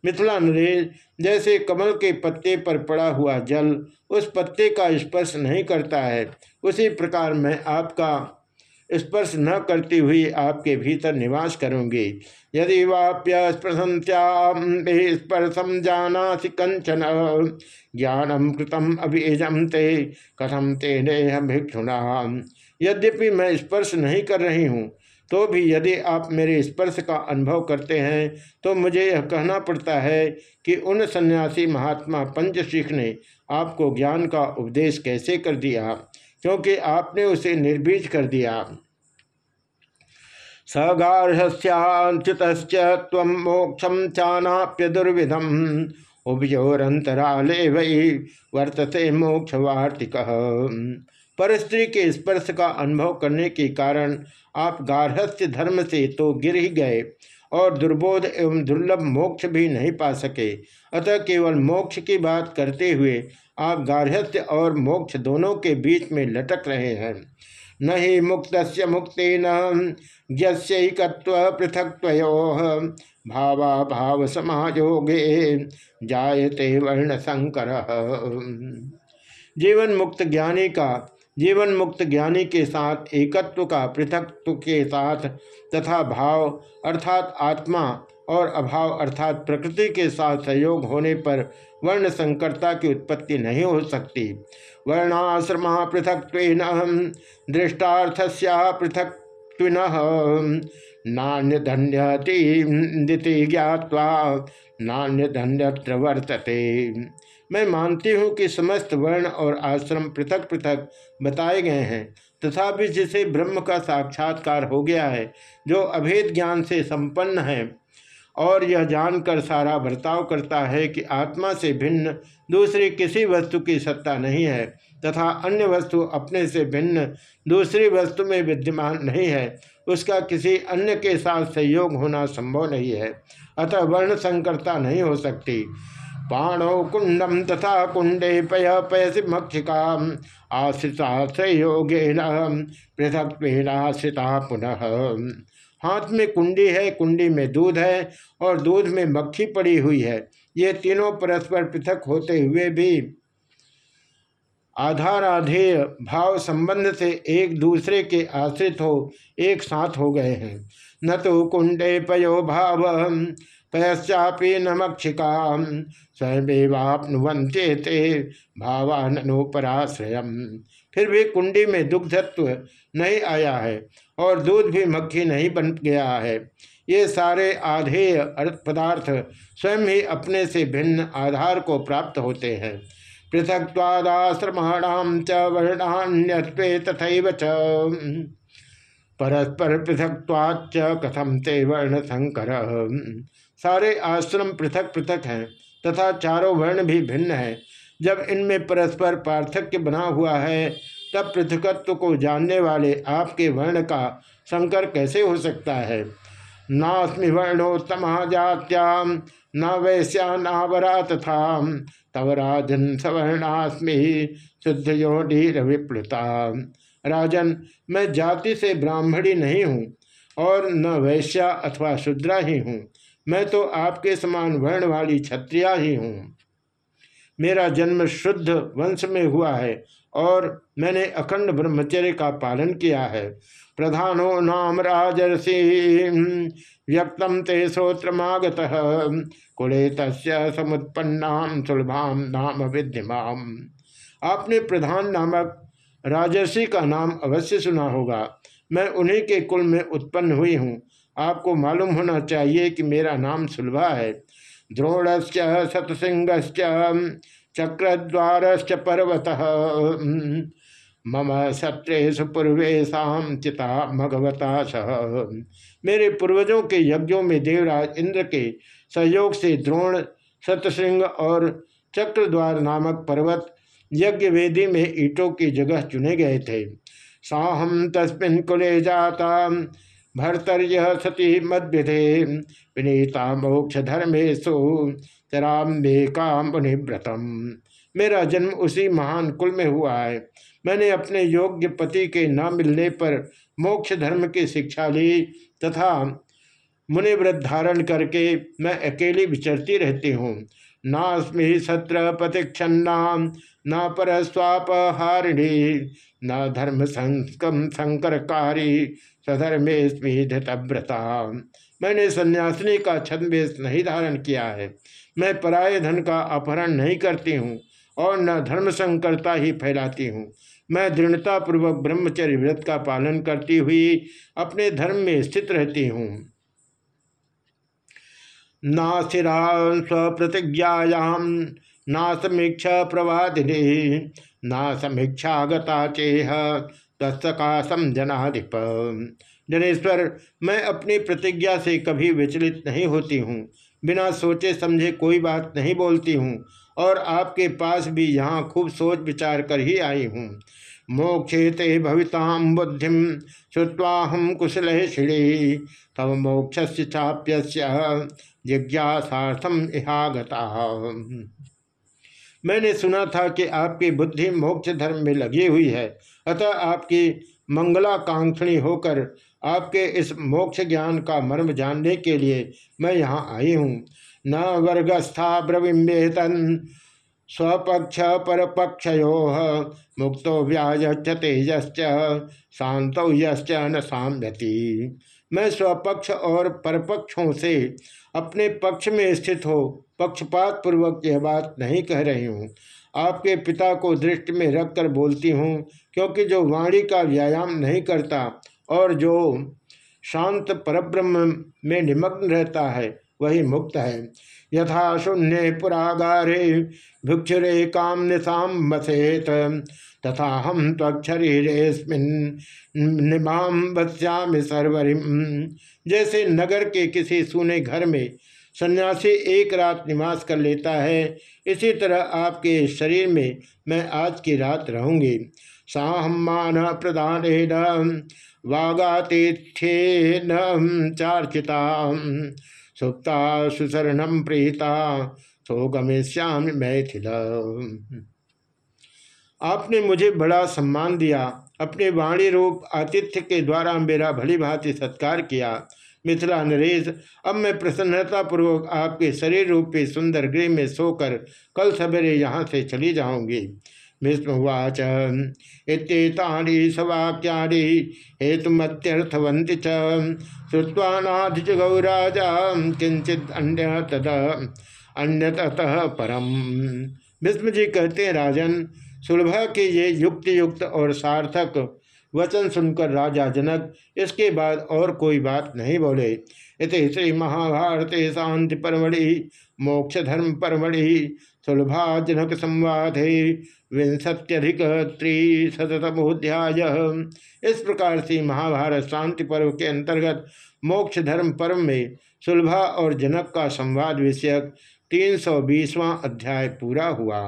मिथिला नरेश, जैसे कमल के पत्ते पर पड़ा हुआ जल उस पत्ते का स्पर्श नहीं करता है, उसी प्रकार मैं आपका स्पर्श न करती हुई आपके भीतर निवास करूँगी। यदि वाप्य स्पर्शम जाना कंचन ज्ञानम कृतम अभिजम ते कथम ते भिक्षुणा यद्यपि मैं स्पर्श नहीं कर रही हूँ तो भी यदि आप मेरे स्पर्श का अनुभव करते हैं तो मुझे यह कहना पड़ता है कि उन सन्यासी महात्मा पंचशिख ने आपको ज्ञान का उपदेश कैसे कर दिया, क्योंकि आपने उसे निर्बीज कर दिया। सगार्हस्यांच्युत मोक्षम चानाप्य दुर्विधम। उभयोरंतराले वही वर्तते मोक्ष वार्तिक पर स्त्री के स्पर्श का अनुभव करने के कारण आप गार्हस्थ्य धर्म से तो गिर ही गए और दुर्बोध एवं दुर्लभ मोक्ष भी नहीं पा सके। अतः केवल मोक्ष की बात करते हुए आप गार्हस्थ्य और मोक्ष दोनों के बीच में लटक रहे हैं। न ही मुक्त मुक्ति न ज्ञस्यकत्व पृथक भावा भाव समायोगे जायते वर्ण संकर जीवन मुक्त ज्ञानी का जीवन मुक्त ज्ञानी के साथ एकत्व का पृथकत्व के साथ तथा भाव अर्थात आत्मा और अभाव अर्थात प्रकृति के साथ सहयोग होने पर वर्ण संकरता की उत्पत्ति नहीं हो सकती। वर्णाश्रम पृथक दृष्टार्थ पृथक नान्य धन्यति ज्ञावा नान्य धन्यत्र वर्तते। मैं मानती हूँ कि समस्त वर्ण और आश्रम पृथक पृथक बताए गए हैं, तथापि जिसे ब्रह्म का साक्षात्कार हो गया है, जो अभेद ज्ञान से संपन्न है, और यह जानकर सारा बर्ताव करता है कि आत्मा से भिन्न दूसरी किसी वस्तु की सत्ता नहीं है। तथा अन्य वस्तु अपने से भिन्न, दूसरी वस्तु में विद्यमान नहीं है। उसका किसी अन्य के साथ संयोग होना संभव नहीं है, अतः वर्ण संकरता नहीं हो सकती। पाणो कुंडम तथा कुंडे पय पयसि मक्षिका आश्रिता संयोगेन पृथक आश्रिता पुनः। हाथ में कुंडी है, कुंडी में दूध है और दूध में मक्खी पड़ी हुई है। ये तीनों परस्पर पृथक होते हुए भी आधाराधेय भाव संबंध से एक दूसरे के आश्रित हो, एक साथ हो गए हैं। न तो कुंडे पयो भाव पयश्चापी नमक्षिका स्वयंवापनुवंते ते भावानोपराश्रय फिर भी कुंडी में दुग्धत्व नहीं आया है और दूध भी मक्खी नहीं बन गया है। ये सारे आधेय अर्थ पदार्थ स्वयं ही अपने से भिन्न आधार को प्राप्त होते हैं। पृथक्वादाश्रमाणाम च वर्णान्य तथा च। परस्पर पृथक्वाच कथम ते वर्ण संकर सारे आश्रम पृथक पृथक हैं, तथा चारों वर्ण भी भिन्न हैं। जब इनमें परस्पर पार्थक्य बना हुआ है, तब पृथकत्व को जानने वाले आपके वर्ण का संकर कैसे हो सकता है? नास्मि वर्णोत्तम जात्याम न वैश्या नावरा तथा तव राजन सवर्णास्मि शुद्ध योडीर विप्लुता राजन, मैं जाति से ब्राह्मणी नहीं हूँ और न वैश्या अथवा शुद्रा ही हूँ। मैं तो आपके समान वर्ण वाली क्षत्रिया ही हूँ। मेरा जन्म शुद्ध वंश में हुआ है और मैंने अखंड ब्रह्मचर्य का पालन किया है। प्रधानो नाम राजर्षि। व्यक्तम ते श्रोत्रमागत कुले तस्य समुत्पन्ना सुलभाम नाम विद्यमाम आपने प्रधान नामक राजर्षि का नाम अवश्य सुना होगा। मैं उन्हीं के कुल में उत्पन्न हुई हूँ। आपको मालूम होना चाहिए कि मेरा नाम सुलभा है। द्रोणश्च सतसिंह चक्रद्वारश्च पर्वत। मम सत्रेशु पूर्वेशम चिता भगवता सह। मेरे पूर्वजों के यज्ञों में देवराज इंद्र के सहयोग से द्रोण सतसिंह और चक्रद्वार नामक पर्वत यज्ञ वेदी में ईटों की जगह चुने गए थे। साहम तस्मिन कुले जाता, भर्तर्य सती मद्विधे विनीता मोक्ष धर्मेशु चराम्बेका मुनिव्रतम। मेरा जन्म उसी महान कुल में हुआ है। मैंने अपने योग्य पति के न मिलने पर मोक्ष धर्म की शिक्षा ली तथा मुनिव्रत धारण करके मैं अकेली विचरती रहती हूँ। नास्मी सत्र प्रतिक्षन्ना न पर स्वापहारिणी न धर्म संकम संकरकारी सधर्मे धृतव्रता। मैंने सन्यासिनी का छद्मवेश नहीं धारण किया है। मैं पराय धन का अपहरण नहीं करती हूँ और न धर्म संकरता ही फैलाती हूँ। मैं दृढ़ता पूर्वक ब्रह्मचर्य व्रत का पालन करती हुई अपने धर्म में स्थित रहती हूँ। नासिरा स्वप्रतिज्ञायाम ना समीक्षा प्रवादिनी ना समीक्षा गता चेह तस्तकाशम जनाधिप। जनेश्वर मैं अपनी प्रतिज्ञा से कभी विचलित नहीं होती हूँ। बिना सोचे समझे कोई बात नहीं बोलती हूँ। और आपके पास भी यहाँ खूब सोच विचार कर ही आई हूँ। मोक्षे ते भविताम बुद्धि श्रुवाहम कुशल शिड़ी तब मोक्ष चाप्य जिज्ञासार्थम इहागता। मैंने सुना था कि आपकी बुद्धि मोक्ष धर्म में लगी हुई है। अतः आपकी मंगलाकांक्षणी होकर आपके इस मोक्ष ज्ञान का मर्म जानने के लिए मैं यहाँ आई हूँ। न वर्गस्था ब्रविम्बेतन स्वपक्ष परपक्षयो मुक्तो व्याज तेजश्च शांत यश्च न साम्यति। मैं स्वपक्ष और परपक्षों से अपने पक्ष में स्थित हो पक्षपात पूर्वक यह बात नहीं कह रही हूँ। आपके पिता को दृष्टि में रखकर बोलती हूँ, क्योंकि जो वाणी का व्यायाम नहीं करता और जो शांत परब्रह्म में निमग्न रहता है वही मुक्त है। यथा शून्य पुरागारे भिक्षुरे काम निशाम मसेत तथा हम त्वक्षरीरेस्मिन निमाम बस्याम सरवरिम। जैसे नगर के किसी सूने घर में सन्यासी एक रात निवास कर लेता है, इसी तरह आपके शरीर में मैं आज की रात रहूँगी। साहमान प्रदान वागातिथ्येन चार्चिता सुप्ता सुशरणम प्रीता सो गमेश्याम मैथिल। आपने मुझे बड़ा सम्मान दिया। अपने वाणी रूप आतिथ्य के द्वारा मेरा भली भांति सत्कार किया। मिथिला नरेश, अब मैं प्रसन्नता पूर्वक आपके शरीर रूपी सुंदर गृह में सोकर कल सवेरे यहाँ से चली जाऊँगी। भीष्मवाच इतनी सवाक्यानि हेतुमत्यर्थवंति श्रुवानाथ गौराजा किंचित अन्य तद अन्यतः परम। भीष्म जी कहते हैं, राजन, सुलभा के ये युक्त युक्त और सार्थक वचन सुनकर राजा जनक इसके बाद और कोई बात नहीं बोले। इत श्री महाभारत शांति परमढ़ि, मोक्ष धर्म परमढ़ि सुलभा जनक संवाद विंशत्यधिक त्रिशतमोध्याय इस प्रकार से महाभारत शांति पर्व के अंतर्गत मोक्ष धर्म पर्व में सुलभा और जनक का संवाद विषयक तीन सौ अध्याय पूरा हुआ।